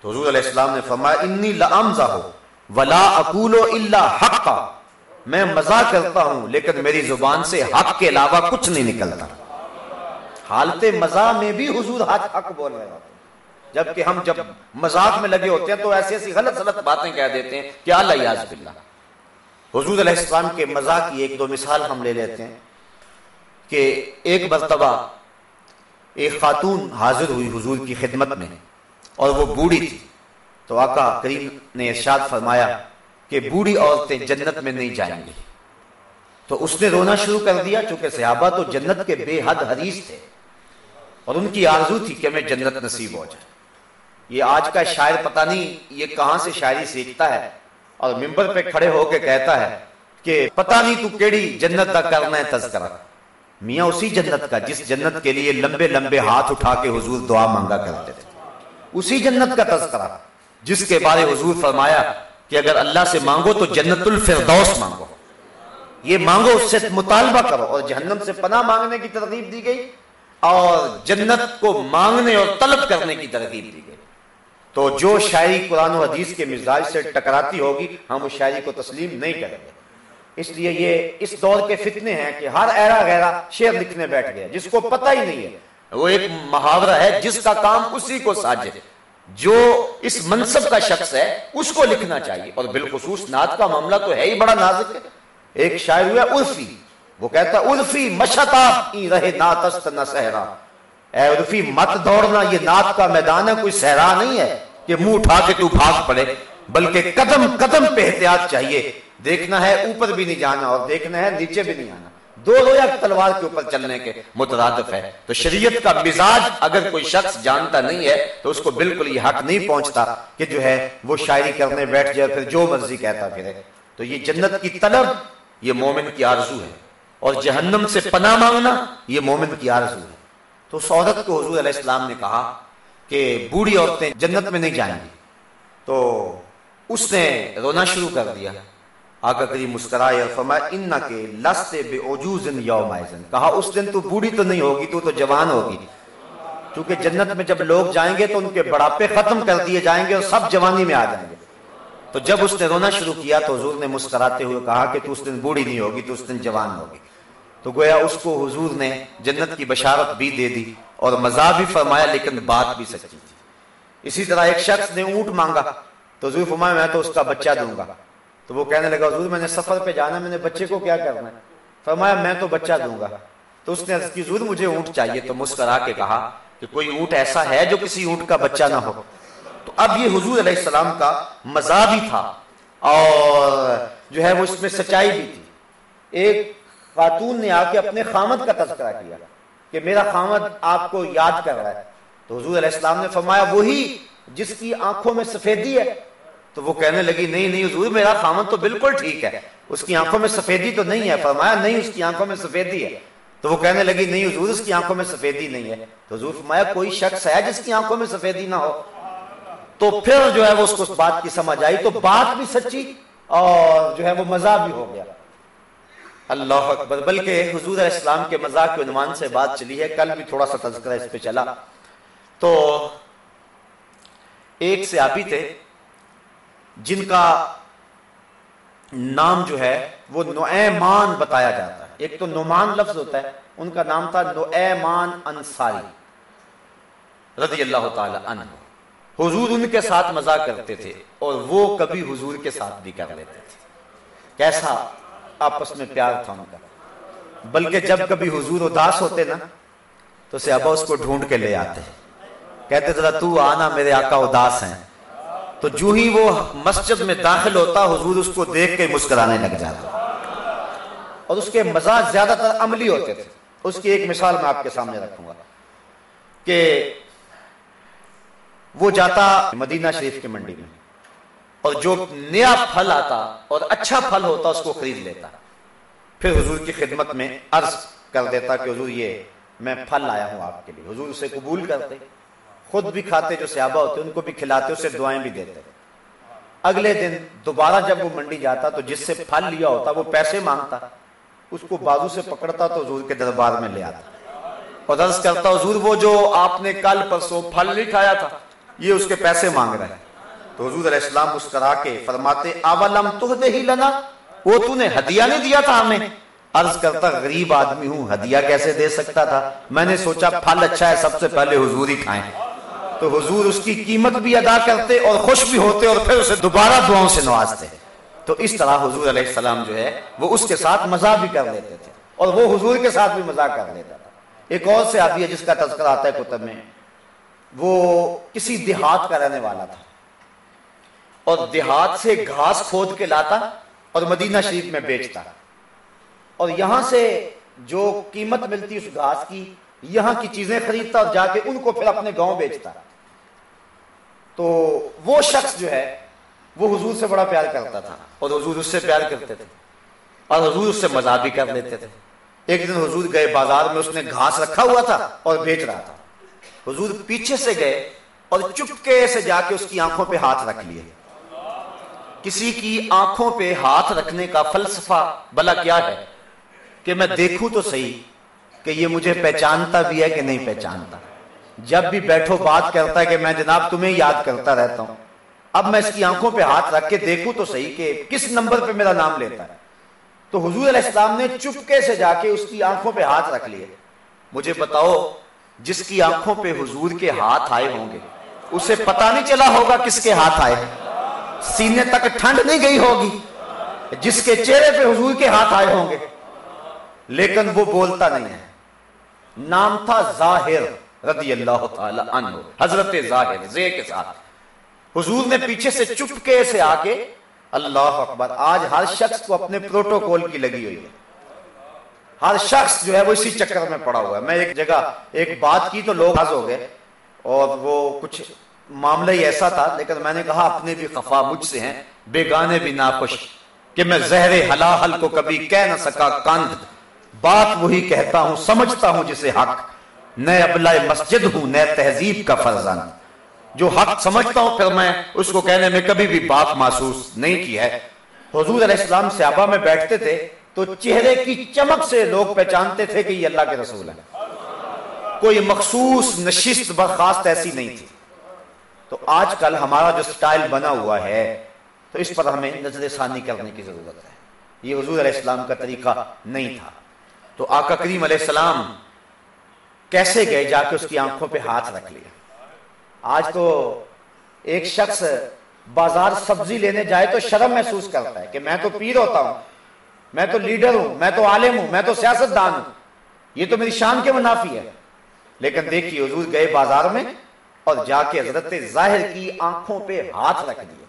تو حضور علیہ السلام نے فرمایا، انی لامزہ ہو ولا اقول اللہ حق۔ میں مزہ کرتا ہوں، لیکن میری زبان سے حق کے علاوہ کچھ نہیں نکلتا۔ حالت مزہ میں بھی حضور حق حق بول رہے ہوتے جبکہ ہم جب مذاق میں لگے ہوتے ہیں تو ایسی ایسی غلط غلط باتیں کہہ دیتے ہیں کہ اللہ یاز باللہ۔ حضور علیہ السلام کے مزاق کی ایک دو مثال ہم لے لیتے ہیں کہ ایک مرتبہ ایک خاتون حاضر ہوئی حضور کی خدمت میں اور وہ بوڑھی تھی۔ تو آقا کریم نے ارشاد فرمایا کہ بوڑھی عورتیں جنت میں نہیں جائیں گی۔ تو اس نے رونا شروع کر دیا، چونکہ صحابہ تو جنت کے بے حد حریص تھے۔ اور ان کی آرزو تھی کہ ہمیں جنت نصیب ہو جائے یہ آج کا شاعر پتہ نہیں یہ کہاں سے شاعری سیکھتا ہے۔ اور ممبر پہ کھڑے ہو کے کہتا ہے کہ پتہ نہیں تو کیڑی جنت کا کرنا ہے تذکرہ۔ میاں اسی جنت کا، جس جنت کے لیے لمبے لمبے ہاتھ اٹھا کے حضور دعا مانگا کرتے تھے۔ اسی جنت کا تذکرہ، جس کے بارے حضور فرمایا کہ اگر اللہ سے مانگو تو جنت الفردوس مانگو۔ یہ مانگو، اس سے مطالبہ کرو۔ اور جہنم سے پناہ مانگنے کی ترغیب دی گئی اور جنت کو مانگنے اور طلب کرنے کی ترغیب دی گئی۔ تو جو شاعری قرآن و حدیث کے مزاج سے ٹکراتی ہوگی، ہم اس شاعری کو تسلیم نہیں کریں گے۔ اس لیے یہ اس دور کے فتنے ہیں کہ ہر ایرا غیرہ شعر لکھنے بیٹھ گیا، جس کو پتہ ہی نہیں ہے۔ وہ ایک محاورہ ہے، جس کا کام اسی کو ساجے جو اس منصب کا شخص ہے، اس کو لکھنا چاہیے۔ اور بالخصوص نعت کا معاملہ تو ہے ہی بڑا نازک ہے۔ ایک شاعر ہوا، عرفی۔ وہ کہتا، عرفی مشتاب رہے ناتست نہ سہرا اے عرفی مت دوڑنا، یہ نعت کا میدان ہے، کوئی سہرا نہیں ہے کہ منہ اٹھا کے تو بھاگ پڑے، بلکہ قدم قدم پہ احتیاط چاہیے۔ دیکھنا ہے، اوپر بھی نہیں جانا اور دیکھنا ہے، نیچے بھی نہیں آنا۔ دو رویا تلوار کے اوپر چلنے کے مترادف ہے۔ تو شریعت کا مزاج اگر کوئی شخص جانتا نہیں ہے، تو اس کو بالکل یہ حق نہیں پہنچتا کہ جو ہے وہ شاعری کرنے بیٹھ جائے، پھر جو مرضی کہتا پھرے۔ تو یہ جنت کی طلب، یہ مومن کی آرزو ہے۔ اور جہنم سے پناہ مانگنا، یہ مومن کی آرزو ہے۔ تو اس عورت کو حضور علیہ السلام نے کہا کہ بوڑھی عورتیں جنت میں نہیں جائیں گی۔ تو اس نے رونا شروع کر دیا۔ آقا کریم مسکرائے اور فرمایا ان کے لستے بے عجوز یوم کہا، اس دن تو بوڑھی تو نہیں ہوگی، تو تو جوان ہوگی۔ کیونکہ جنت میں جب لوگ جائیں گے تو ان کے بڑھاپے ختم کر دیے جائیں گے اور سب جوانی میں آ جائیں گے۔ تو جب اس نے رونا شروع کیا تو حضور نے مسکراتے ہوئے کہا کہ تو اس دن بوڑھی نہیں ہوگی، تو اس دن جوان ہوگی۔ تو گویا اس کو حضور نے جنت کی بشارت بھی دے دی اور مزہ بھی فرمایا، لیکن بات بھی سچی تھی۔ اسی طرح ایک شخص نے اونٹ مانگا، تو حضور فرمایا، میں تو اس کا بچہ دوں گا۔ تو وہ کہنے لگا، حضور، میں نے سفر پہ جانا، میں نے بچے کو کیا کرنا ہے؟ فرمایا، میں تو بچہ دوں گا۔ تو اس نے عرض کی، حضور، مجھے اونٹ چاہیے۔ تو مسکرا کے کہا کہ کوئی اونٹ ایسا ہے جو کسی اونٹ کا بچہ نہ ہو۔ تو اب یہ حضور علیہ السلام کا مزہ بھی تھا اور جو ہے وہ اس میں سچائی بھی تھی۔ ایک خاتون نے آ کے اپنے خامد کا تذکرہ کیا کہ میرا خامد آپ کو یاد کر رہا ہے۔ تو حضور علیہ السلام نے فرمایا، وہی جس کی آنکھوں میں سفیدی ہے۔ تو وہ کہنے لگی، نہیں نہیں حضور، میرا خامد تو بالکل ٹھیک ہے۔ اس کی آنکھوں میں سفیدی تو نہیں ہے۔ فرمایا، نہیں، اس کی آنکھوں میں سفیدی ہے۔ تو وہ کہنے لگی، نہیں حضور، اس کی آنکھوں میں سفیدی نہیں ہے۔ تو حضور فرمایا، کوئی شخص ہے جس کی آنکھوں میں سفیدی نہ ہو۔ تو پھر جو ہے وہ اس کو اس بات کی سمجھ آئی۔ تو بات بھی سچی اور جو ہے وہ مزہ بھی ہو گیا۔ اللہ اکبر۔ بلکہ حضور اسلام کے مزاق کے عنوان سے بات چلی ہے، کل بھی تھوڑا سا تذکرہ اس پہ چلا۔ تو ایک صحابی تھے، جن کا نام جو ہے، وہ نعیمان بتایا جاتا ہے۔ ایک تو نعمان لفظ ہوتا ہے، ان کا نام تھا نعیمان انصاری، رضی اللہ تعالی عنہ۔ حضور ان کے ساتھ مزاق کرتے تھے اور وہ کبھی حضور کے ساتھ بھی کر لیتے تھے۔ کیسا؟ آپس میں پیار تھا ان کا۔ بلکہ جب کبھی حضور اداس ہوتے نا، تو صحابہ اس کو ڈھونڈ کے لے آتے کہتے ذرا تو آنا، میرے آقا اداس ہیں۔ تو جو ہی وہ مسجد میں داخل ہوتا، حضور اس کو دیکھ کے مسکرانے لگ جاتا۔ اور اس کے مزاج زیادہ تر عملی ہوتے تھے۔ اس کی ایک مثال میں آپ کے سامنے رکھوں گا۔ کہ وہ جاتا مدینہ شریف کی منڈی میں۔ اور جو نیا پھل آتا اور اچھا پھل ہوتا اس کو خرید لیتا۔ پھر حضور کی خدمت میں عرض کر دیتا کہ حضور یہ، میں پھل لایا ہوں آپ کے لیے۔ حضور اسے قبول کرتے۔ خود بھی کھاتے جو صحابہ ہوتے، ان کو بھی کھلاتے، اسے دعائیں بھی دیتے۔ اگلے دن دوبارہ جب وہ منڈی جاتا تو جس سے پھل لیا ہوتا، وہ پیسے مانگتا۔ اس کو بازو سے پکڑتا تو حضور کے دربار میں لے آتا۔ اور عرض کرتا، حضور وہ جو آپ نے کل پرسوں پھل نہیں کھایا تھا، یہ اس کے پیسے مانگ رہے ہیں۔ تو حضور علیہ السلام مسکرا کے فرماتے اولم تہدے ہی لنا؟ وہ تو نے ہدیہ نہیں دیا تھا ہمیں۔ عرض کرتا، غریب آدمی ہوں، ہدیہ کیسے دے سکتا تھا؟ میں نے سوچا، پھل اچھا ہے، سب سے پہلے حضور ہی کھائیں۔ تو حضور اس کی قیمت بھی ادا کرتے اور خوش بھی ہوتے اور پھر اسے دوبارہ دعاؤں سے نوازتے۔ تو اس طرح حضور علیہ السلام جو ہے، وہ اس کے ساتھ مزاح بھی کر لیتے تھے اور وہ حضور کے ساتھ بھی مزاح کر لیتا تھا۔ ایک اور سے آدمی ہے، جس کا تذکرہ آتا ہے کتب میں، وہ کسی دیہات کا رہنے والا تھا۔ اور دیہات سے گھاس کھود کے لاتا اور مدینہ شریف میں بیچتا۔ اور یہاں سے جو قیمت ملتی اس گھاس کی، یہاں کی چیزیں خریدتا اور جا کے ان کو پھر اپنے گاؤں بیچتا۔ تو وہ شخص جو ہے، وہ حضور سے بڑا پیار کرتا تھا۔ اور حضور اس سے پیار کرتے تھے۔ اور حضور اس سے مزاق بھی کر لیتے تھے۔ ایک دن حضور گئے بازار میں، اس نے گھاس رکھا ہوا تھا اور بیچ رہا تھا۔ حضور پیچھے سے گئے اور چپکے سے جا کے اس کی آنکھوں پہ ہاتھ رکھ لیے۔ کسی کی آنکھوں پہ ہاتھ رکھنے کا فلسفہ بلا کیا ہے کہ میں دیکھوں تو صحیح کہ یہ مجھے پہچانتا بھی ہے کہ نہیں پہچانتا۔ جب بھی بیٹھو بات کرتا ہے کہ میں جناب تمہیں یاد کرتا رہتا ہوں۔ اب میں اس کی آنکھوں پہ ہاتھ رکھ کے دیکھوں تو صحیح کہ کس نمبر پہ میرا نام لیتا ہے۔ تو حضور علیہ السلام نے چپکے سے جا کے اس کی آنکھوں پہ ہاتھ رکھ لیے۔ مجھے بتاؤ، جس کی آنکھوں پہ حضور کے ہاتھ آئے ہوں گے، اسے پتا نہیں چلا ہوگا کس کے ہاتھ آئے سینے تک ٹھنڈ نہیں گئی ہوگی، جس کے چہرے پہ حضور کے ہاتھ آئے ہوں گے۔ لیکن وہ بولتا نہیں ہے۔ نام تھا ظاہر رضی اللہ تعالی عنہ، حضرت ظاہر زے کے ساتھ۔ حضور نے پیچھے سے چپکے سے آ کے اللہ اکبر، آج ہر شخص کو اپنے پروٹوکول کی لگی ہوئی ہے۔ ہر شخص جو ہے وہ اسی چکر میں پڑا ہوا ہے۔ میں ایک جگہ ایک بات کی تو لوگ حاض ہو گئے اور وہ کچھ معاملہ ہی ایسا تھا، لیکن میں نے کہا، اپنے بھی خفا مجھ سے ہیں بیگانے بھی ناخوش، کہ میں زہر حلاحل کو کبھی کہہ نہ سکا کند بات وہی کہتا ہوں، سمجھتا ہوں جسے حق۔ نئے ابلا مسجد ہوں، نئے تہذیب کا فرزن جو حق سمجھتا ہوں، پھر میں اس کو کہنے میں کبھی بھی بات محسوس نہیں کی ہے۔ حضور علیہ السلام صحابہ میں بیٹھتے تھے، تو چہرے کی چمک سے لوگ پہچانتے تھے کہ یہ اللہ کے رسول ہے کوئی مخصوص نشست، برخاست ایسی نہیں تھی۔ تو آج کل ہمارا جو سٹائل بنا ہوا ہے، تو اس پر ہمیں نظر ثانی کرنے کی ضرورت ہے۔ یہ حضور علیہ السلام کا طریقہ نہیں تھا۔ تو آقا کریم علیہ السلام کیسے گئے جا کے اس کی آنکھوں پہ ہاتھ رکھ لیا؟ آج تو ایک شخص بازار سبزی لینے جائے تو شرم محسوس کرتا ہے کہ میں تو پیر ہوتا ہوں، میں تو لیڈر ہوں، میں تو عالم ہوں، میں تو سیاست دان ہوں۔ یہ تو میری شان کے منافی ہے۔ لیکن دیکھیے، حضور گئے بازار میں اور جا کے حضرت ظاہر کی آنکھوں پہ ہاتھ رکھ دیا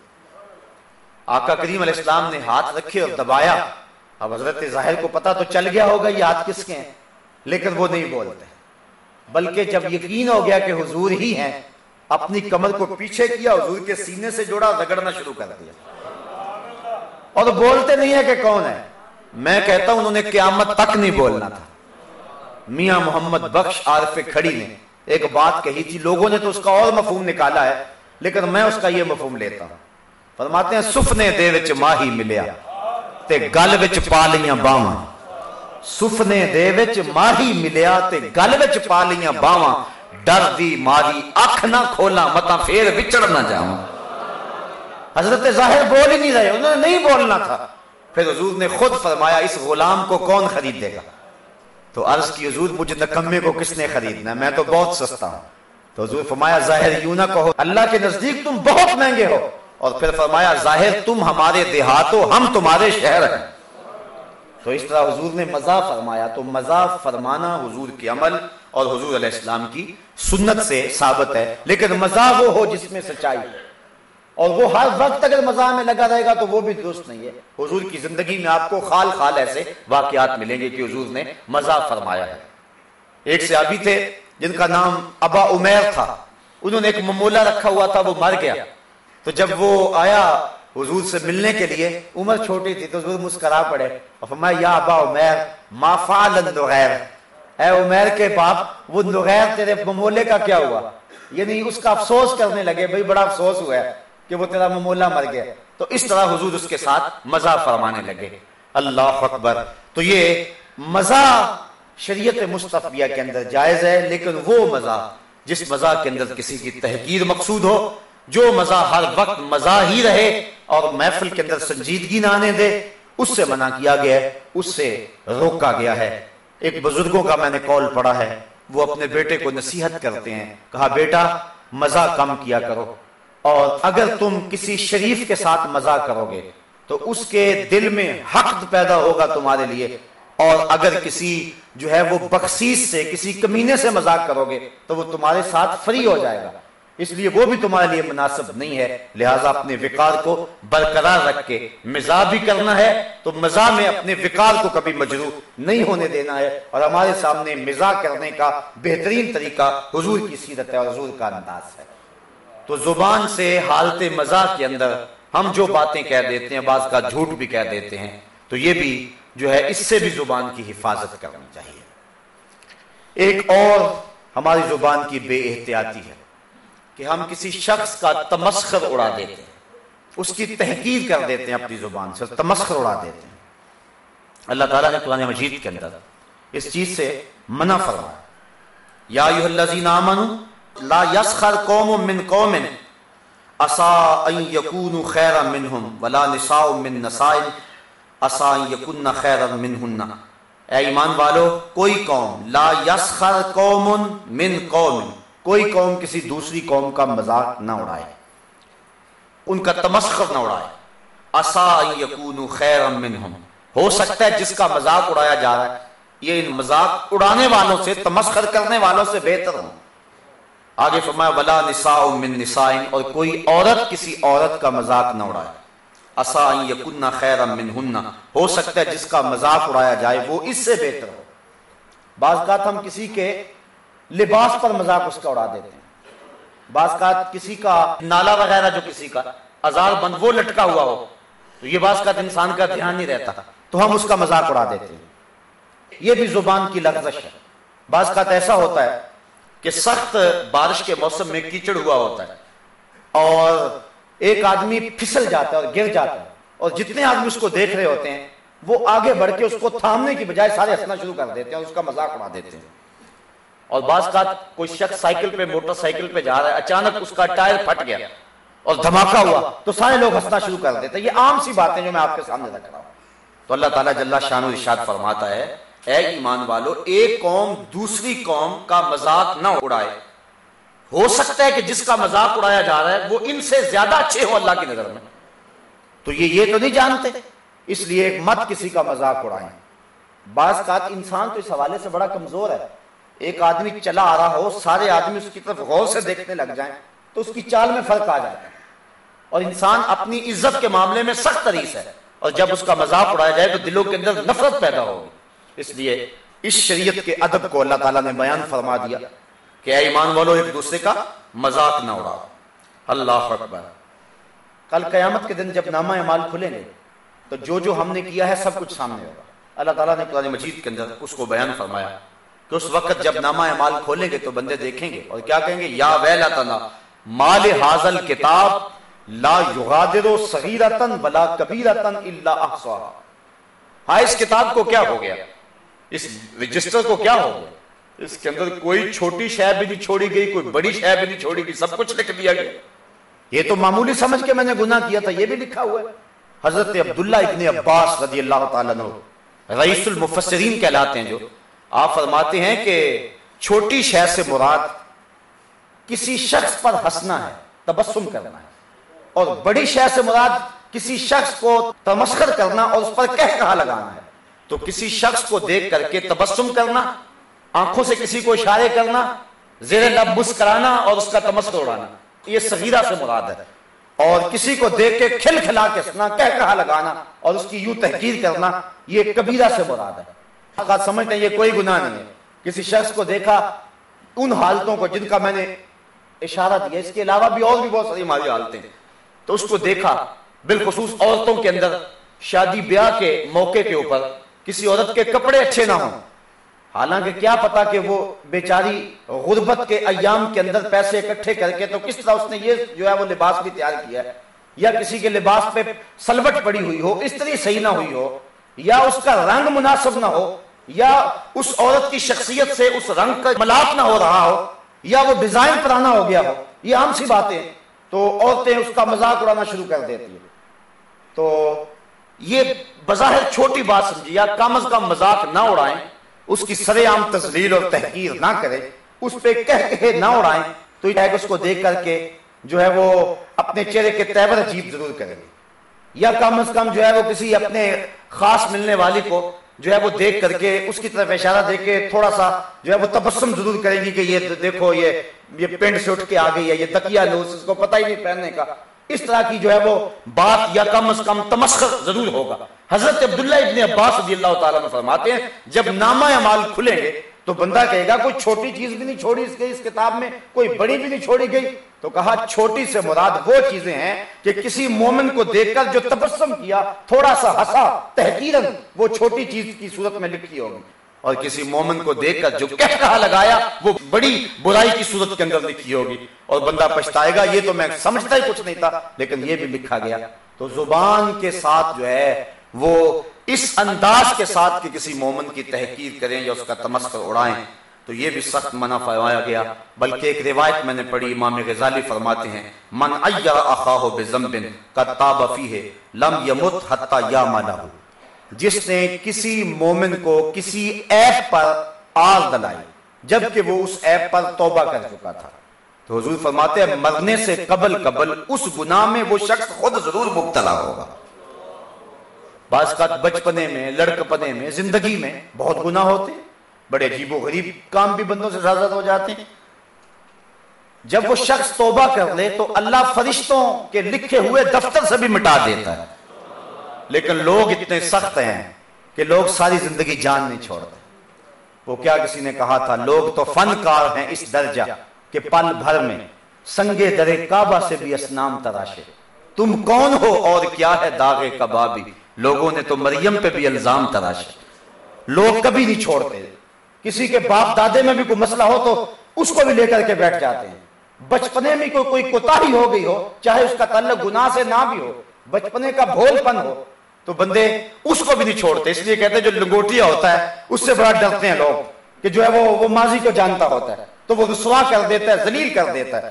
آقا کریم علیہ السلام نے ہاتھ رکھے اور دبایا۔ اب حضرت ظاہر کو پتا تو چل گیا ہوگا یہ ہاتھ کس کے ہیں، لیکن وہ نہیں بولتے۔ بلکہ جب یقین ہو گیا کہ حضور ہی ہیں، اپنی کمر کو پیچھے کیا، حضور کے سینے سے جوڑا، رگڑنا شروع کر دیا۔ اور بولتے نہیں ہے کہ کون ہے۔ میں کہتا ہوں انہوں نے قیامت تک نہیں بولنا تھا۔ میاں محمد بخش عارف کھڑی نے ایک بات کہی تھی، لوگوں نے تو اس کا اور مفہوم نکالا ہے، لیکن میں اس کا یہ مفہوم لیتا ہوں۔ فرماتے ہیں، سفنے دے وچ ماہی ملیا تے گل وچ پا لیاں باواں۔ سفنے دے وچ ماہی ملیا تے گل وچ پا لیاں باواں۔ ڈر دی ماری اکھ نہ کھولا متا پھر وچڑ نہ جاواں۔ حضرت ظاہر بول ہی نہیں رہے، انہوں نے نہیں بولنا تھا۔ پھر حضور نے خود فرمایا، اس غلام کو کون خرید دے گا؟ تو عرض کی حضور، مجھے نکمے کو کس نے خریدنا میں تو بہت سستا ہوں۔ تو حضور فرمایا، ظاہر یوں نہ کہو، اللہ کے نزدیک تم بہت مہنگے ہو۔ اور پھر فرمایا، ظاہر تم ہمارے دیہات ہو ہم تمہارے شہر ہیں۔ تو اس طرح حضور نے مزہ فرمایا۔ تو مزہ فرمانا حضور کی عمل اور حضور علیہ السلام کی سنت سے ثابت ہے۔ لیکن مزہ وہ ہو جس میں سچائی اور وہ ہر وقت اگر مزاح میں لگا رہے گا تو وہ بھی درست نہیں ہے۔ حضور کی زندگی میں آپ کو خال خال ایسے واقعات ملیں گے کہ حضور نے مزاح فرمایا ہے۔ ایک صحابی تھے جن کا نام ابا عمیر تھا۔ انہوں نے ایک ممولا رکھا ہوا تھا، وہ مر گیا۔ تو جب وہ آیا حضور سے ملنے کے لیے، عمر چھوٹی تھی تو حضور مسکرا پڑے۔ اور فرمایا، یا ابا عمیر، ما فعل النغیر۔ اے عمیر کے باپ، وہ نغیر تیرے ممولے کا کیا ہوا؟ یعنی اس کا افسوس کرنے لگے بھئی بڑا افسوس ہوا ہے۔ کہ وہ تیرا ممولہ مر گیا۔ تو اس طرح حضور اس کے ساتھ مزہ فرمانے لگے۔ اللہ اکبر۔ تو یہ مزہ شریعت مصطفیہ کے اندر جائز ہے، لیکن وہ مزہ جس مزہ کے اندر کسی کی تحقیر مقصود ہو، جو مزہ ہر وقت مزہ ہی رہے اور محفل کے اندر سنجیدگی نہ آنے دے، اس سے منع کیا گیا ہے، اس سے روکا گیا ہے۔ ایک بزرگوں کا میں نے کال پڑھا ہے، وہ اپنے بیٹے کو نصیحت کرتے ہیں۔ کہا، بیٹا، مزہ کم کیا کرو۔ اور اگر تم کسی شریف کے ساتھ مزہ کرو گے، تو اس کے دل میں حق پیدا ہوگا تمہارے لیے۔ اور اگر کسی جو ہے وہ بخشیس سے، کسی کمینے سے مزاق کرو گے، تو وہ تمہارے ساتھ فری ہو جائے گا۔ اس لیے وہ بھی تمہارے لیے مناسب نہیں ہے۔ لہٰذا اپنے وقار کو برقرار رکھ کے مزاح بھی کرنا ہے، تو مزاح میں اپنے وقار کو کبھی مجروح نہیں ہونے دینا ہے۔ اور ہمارے سامنے مزاح کرنے کا بہترین طریقہ حضور کی سیرت ہے اور حضور کا انداز ہے۔ تو زبان سے حالت مزاح کے اندر ہم جو باتیں کہہ دیتے ہیں، بعض کا جھوٹ بھی کہہ دیتے ہیں۔ تو یہ بھی جو ہے، اس سے بھی زبان کی حفاظت کرنی چاہیے۔ ایک اور ہماری زبان کی بے احتیاطی ہے کہ ہم کسی شخص کا تمسخر اڑا دیتے ہیں۔ اس کی تحقیر کر دیتے ہیں اپنی زبان سے، تمسخر اڑا دیتے ہیں۔ اللہ تعالیٰ نے قرآن مجید کے اندر اس چیز سے منع فرمایا۔ یا ایوہ لا یسخر قوم من قوم. اسا ان یکونوا خیرا منہم ولا نساء من نساء اسا ان یکن خیرا منہن اے ایمان والو، کوئی قوم، لا یسخر قوم من قوم. کوئی قوم کسی دوسری قوم کا مذاق نہ اڑائے. ان کا تمسخر نہ اڑائے. اسا ان یکونو خیر منہم. ہو سکتا ہے جس کا مذاق اڑایا جا رہا ہے، یہ ان مذاق اڑانے والوں سے، تمسخر کرنے والوں سے بہتر ہوں۔ آگے فرمایا، ولا نساء من نساء اور کوئی عورت کسی عورت کا مذاق نہ اڑائے۔ اسا یکن خیر منہن ہو سکتا ہے جس کا مذاق اڑایا جائے، وہ اس سے بہتر ہو۔ بعض بات ہم کسی کے لباس پر مذاق اس کا اڑا دیتے ہیں۔ بعض کا کسی کا نالا وغیرہ جو کسی کا ازار بند، وہ لٹکا ہوا ہو، تو یہ بعض کا انسان کا دھیان نہیں رہتا، تو ہم اس کا مذاق اڑا دیتے ہیں۔ یہ بھی زبان کی لغزش ہے۔ بعض کا ایسا ہوتا ہے کہ سخت بارش کے موسم میں کیچڑ ہوا ہوتا ہے اور ایک آدمی پھسل جاتا ہے اور گر جاتا ہے اور جتنے آدمی اس کو دیکھ رہے ہوتے ہیں، وہ آگے بڑھ کے اس کو تھامنے کی بجائے سارے ہنسنا شروع کر دیتے ہیں اور اس کا مذاق اڑا دیتے ہیں۔ اور بعض کا کوئی شخص سائیکل پہ، موٹر سائیکل پہ جا رہا ہے، اچانک اس کا ٹائر پھٹ گیا اور دھماکہ ہوا تو سارے لوگ ہنسنا شروع کر دیتے ہیں۔ یہ عام سی باتیں جو میں آپ کے سامنے رکھ رہا ہوں۔ تو اللہ تعالیٰ جل شان و ارشاد فرماتا ہے اے ایمان والو، ایک قوم دوسری قوم کا مذاق نہ اڑائے۔ ہو سکتا ہے کہ جس کا مذاق اڑایا جا رہا ہے، وہ ان سے زیادہ اچھے ہو اللہ کی نظر میں۔ تو یہ یہ تو نہیں جانتے، اس لیے مت کسی کا مذاق اڑائیں۔ بعض کا انسان تو اس حوالے سے بڑا کمزور ہے۔ ایک آدمی چلا آ رہا ہو، سارے آدمی اس کی طرف غور سے دیکھنے لگ جائیں، تو اس کی چال میں فرق آ جاتا ہے۔ اور انسان اپنی عزت کے معاملے میں سخت تریس ہے۔ اور جب اس کا مذاق اڑایا جائے تو دلوں کے اندر نفرت پیدا ہوگی۔ اس لیے اس شریعت کے ادب کو اللہ تعالیٰ نے بیان فرما دیا کہ اے ایمان والو، ایک دوسرے کا مذاق نہ اڑاؤ۔ اللہ اکبر۔ کل قیامت کے دن جب نامہ اعمال کھلیں گے، تو جو جو ہم نے کیا ہے سب کچھ سامنے ہوگا۔ اللہ تعالیٰ نے قرآن مجید کے اندر اس کو بیان فرمایا کہ اس وقت جب نامہ اعمال کھولیں گے تو بندے دیکھیں گے اور کیا کہیں گے؟ یا ویلتنا، مال حاضل کتاب، لا یغادر صغیرتن بلا کبیرتن الا احصاها۔ ہاں اس کتاب کو کیا ہو گیا؟ اس رجسٹر کو کیا ہو؟ گیا اس کے اندر کوئی چھوٹی شے بھی نہیں چھوڑی گئی کوئی بڑی شے بھی نہیں چھوڑی گئی سب کچھ لکھ دیا گیا۔ یہ تو معمولی سمجھ کے میں نے گناہ کیا تھا یہ بھی لکھا ہوا ہے۔ حضرت عبداللہ ابن عباس رضی اللہ تعالیٰ عنہ رئیس المفسرین کہلاتے ہیں جو۔ آپ فرماتے ہیں کہ چھوٹی شہ سے مراد کسی شخص پر ہنسنا ہے تبسم کرنا ہے۔ اور بڑی شہ سے مراد کسی شخص کو تمسکر کرنا اور اس پر کہہ کہا لگانا ہے۔ تو کسی شخص کو دیکھ کر کے تبسم کرنا، آنکھوں سے کسی کو اشارے کرنا، زیر لب مسکرانا اور اس کا تمسکر اڑانا، یہ صغیرہ سے مراد ہے۔ اور کسی کو دیکھ کے کھل کھلا کے سنا کہہ کہا لگانا اور اس کی یوں تحقیر کرنا، یہ کبیرہ سے مراد ہے۔ سمجھتے ہیں، یہ کوئی گناہ نہیں ہے۔ کسی شخص کو دیکھا، ان حالتوں کو جن کا میں نے اشارہ دیا، اس کے علاوہ بھی اور بھی بہت ساری ہماری حالتیں تو اس کو دیکھا، بالخصوص عورتوں کے اندر شادی بیاہ کے موقع کے اوپر کسی عورت کے کپڑے اچھے نہ ہوں۔ حالانکہ کیا پتا کہ وہ بیچاری غربت کے ایام کے اندر پیسے اکٹھے کر کے تو کس طرح اس نے یہ جو ہے وہ لباس بھی تیار کیا ہے۔ یا کسی کے لباس پہ سلوٹ پڑی ہوئی ہو، اس طرح صحیح نہ ہوئی ہو، یا اس کا رنگ مناسب نہ ہو، یا اس عورت کی شخصیت سے اس رنگ کا ملاپ نہ ہو رہا ہو، یا وہ ڈیزائن پرانا ہو گیا ہو، یہ عام سی باتیں۔ تو عورتیں اس کا مذاق اڑانا شروع کر دیتی ہیں۔ تو یہ بظاہر چھوٹی بات سمجھی یا کم از کم مذاق نہ اڑائیں، اس کی سر عام تسلیل اور تحقیر نہ کرے اس پہ کہہ کہے نہ اڑائیں، تو یہ اس کو دیکھ کر کے جو ہے وہ اپنے چہرے کے تیور عجیب ضرور کریں گے۔ یا کم از کم جو ہے وہ کسی اپنے خاص ملنے والی کو جو ہے وہ دیکھ کر کے، اس کی طرف اشارہ دے کے تھوڑا سا جو ہے وہ تبسم ضرور کریں گی کہ یہ دیکھو، یہ یہ پینٹ سے اٹھ کے آ گئی ہے، یہ تکیا لوس اس کو پتہ ہی نہیں پہننے کا۔ اس طرح کی جو ہے وہ بات یا کم از کم تمسخر ضرور ہوگا۔ حضرت عبداللہ ابن عباس رضی اللہ تعالیٰ نے فرماتے ہیں، جب نامہ اعمال کھلیں گے تو بندہ کہے گا، کوئی چھوٹی چیز بھی نہیں چھوڑی اس کے، اس کتاب میں، کوئی بڑی بھی نہیں چھوڑی گئی۔ تو کہا، چھوٹی سے مراد وہ چیزیں ہیں کہ کسی مومن کو دیکھ کر جو تبسم کیا، تھوڑا سا ہسا تحقیرن وہ چھوٹی چیز کی صورت میں لکھی ہوگی۔ اور کسی مومن کو دیکھ کر جو کہہ کہا لگایا، وہ بڑی برائی کی صورت کے اندر لکھی ہوگی۔ اور بندہ پچھتائے گا، یہ تو میں سمجھتا ہی کچھ نہیں تھا، لیکن یہ بھی لکھا گیا۔ تو زبان کے ساتھ جو ہے، وہ اس انداز کے ساتھ کہ کسی مومن کی تحقیق کریں یا اس کا تمسکر اڑائیں، تو یہ بھی سخت منع فرمایا گیا۔ بلکہ ایک روایت میں نے پڑھی، امام غزالی فرماتے ہیں، من ایر اخاہ بزنب کتاب فیہ لم یمت حتی یا منہ جس نے کسی مومن کو کسی ایپ پر آگ دلائی، جبکہ وہ اس ایپ پر توبہ کر چکا تھا۔ تو حضور فرماتے ہیں، مرنے سے قبل قبل اس گناہ میں وہ شخص خود ضرور مبتلا ہوگا۔ بعض کا بچپنے میں، لڑکپنے میں، زندگی میں بہت گناہ ہوتے بڑے عجیب و غریب کام بھی بندوں سے زیادہ ہو جاتے ہیں۔ جب وہ شخص توبہ کر لے تو اللہ فرشتوں کے لکھے ہوئے دفتر سے بھی مٹا دیتا ہے۔ لیکن لوگ اتنے سخت ہیں کہ لوگ ساری زندگی جان نہیں چھوڑتے۔ وہ کیا کسی نے کہا تھا؟ لوگ تو فنکار ہیں اس درجہ کہ پل بھر میں، سنگے درے کعبہ سے بھی اسنام تراشے۔ تم کون ہو اور کیا ہے داغ کبابی؟ لوگوں نے تو مریم پہ بھی الزام تراشے۔ لوگ کبھی نہیں چھوڑتے۔ کسی کے باپ دادے میں بھی کوئی مسئلہ ہو تو اس کو بھی لے کر کے بیٹھ جاتے ہیں۔ بچپنے میں کوئی کوئی کوتا ہی ہو گئی ہو، چاہے اس کا تعلق گناہ سے نہ بھی ہو، بچپنے کا بھول پن ہو تو بندے اس کو بھی نہیں چھوڑتے، اس لیے کہتے ہیں جو لنگوٹیا ہوتا ہے، اس سے بڑا ڈرتے ہیں لوگ کہ جو ہے وہ وہ ماضی کو جانتا ہوتا ہے، تو وہ رسوا کر دیتا ہے، ذلیل کر دیتا ہے۔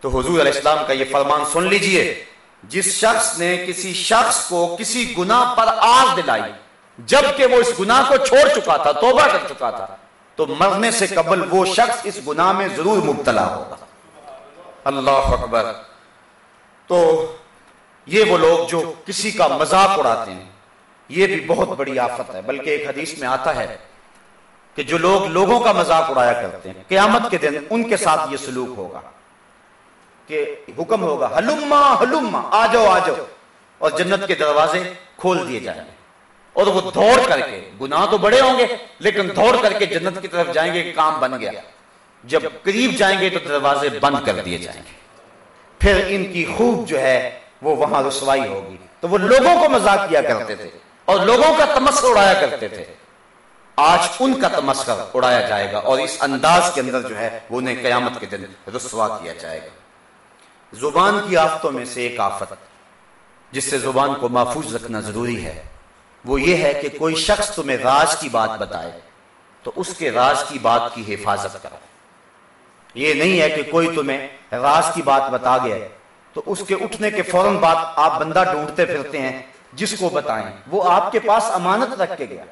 تو حضور علیہ السلام کا یہ فرمان سن لیجیے۔ جس شخص نے کسی شخص کو کسی گناہ پر آگ دلائی، جبکہ وہ اس گناہ کو چھوڑ چکا تھا، توبہ کر چکا تھا، تو مرنے سے قبل وہ شخص اس گناہ میں ضرور مبتلا ہوگا۔ اللہ اکبر۔ تو یہ وہ لوگ جو کسی کا مذاق اڑاتے ہیں، یہ بھی بہت بڑی آفت ہے۔ بلکہ ایک حدیث میں آتا ہے کہ جو لوگ لوگوں کا مذاق اڑایا کرتے ہیں، قیامت کے دن ان کے ساتھ یہ سلوک ہوگا کہ حکم ہوگا، ہلما ہلما، آ جاؤ آ جاؤ۔ اور جنت کے دروازے کھول دیے جائیں گے۔ اور وہ دوڑ کر کے، گناہ تو بڑے ہوں گے، لیکن دوڑ کر کے جنت کی طرف جائیں گے، کام بن گیا۔ جب قریب جائیں گے تو دروازے بند کر دیے جائیں گے۔ پھر ان کی خوب جو ہے وہ وہاں رسوائی ہوگی۔ تو وہ لوگوں کو مذاق کیا کرتے تھے۔ اور لوگوں کا تمسکر اڑایا کرتے تھے۔ آج ان کا تمسکر اڑایا جائے گا اور اس انداز کے اندر جو ہے وہ انہیں قیامت کے دن رسوا کیا جائے گا۔ زبان کی آفتوں میں سے ایک آفت جس سے زبان کو محفوظ رکھنا ضروری ہے وہ یہ ہے کہ کوئی شخص تمہیں راز کی بات بتائے تو اس کے راز کی بات کی حفاظت کرو۔ یہ نہیں ہے کہ کوئی تمہیں راز کی بات بتا گیا تو اس کے اٹھنے کے فوراً بعد آپ بندہ ڈھونڈتے پھرتے ہیں، جس کو بتائیں۔ وہ آپ کے پاس امانت رکھ کے گیا۔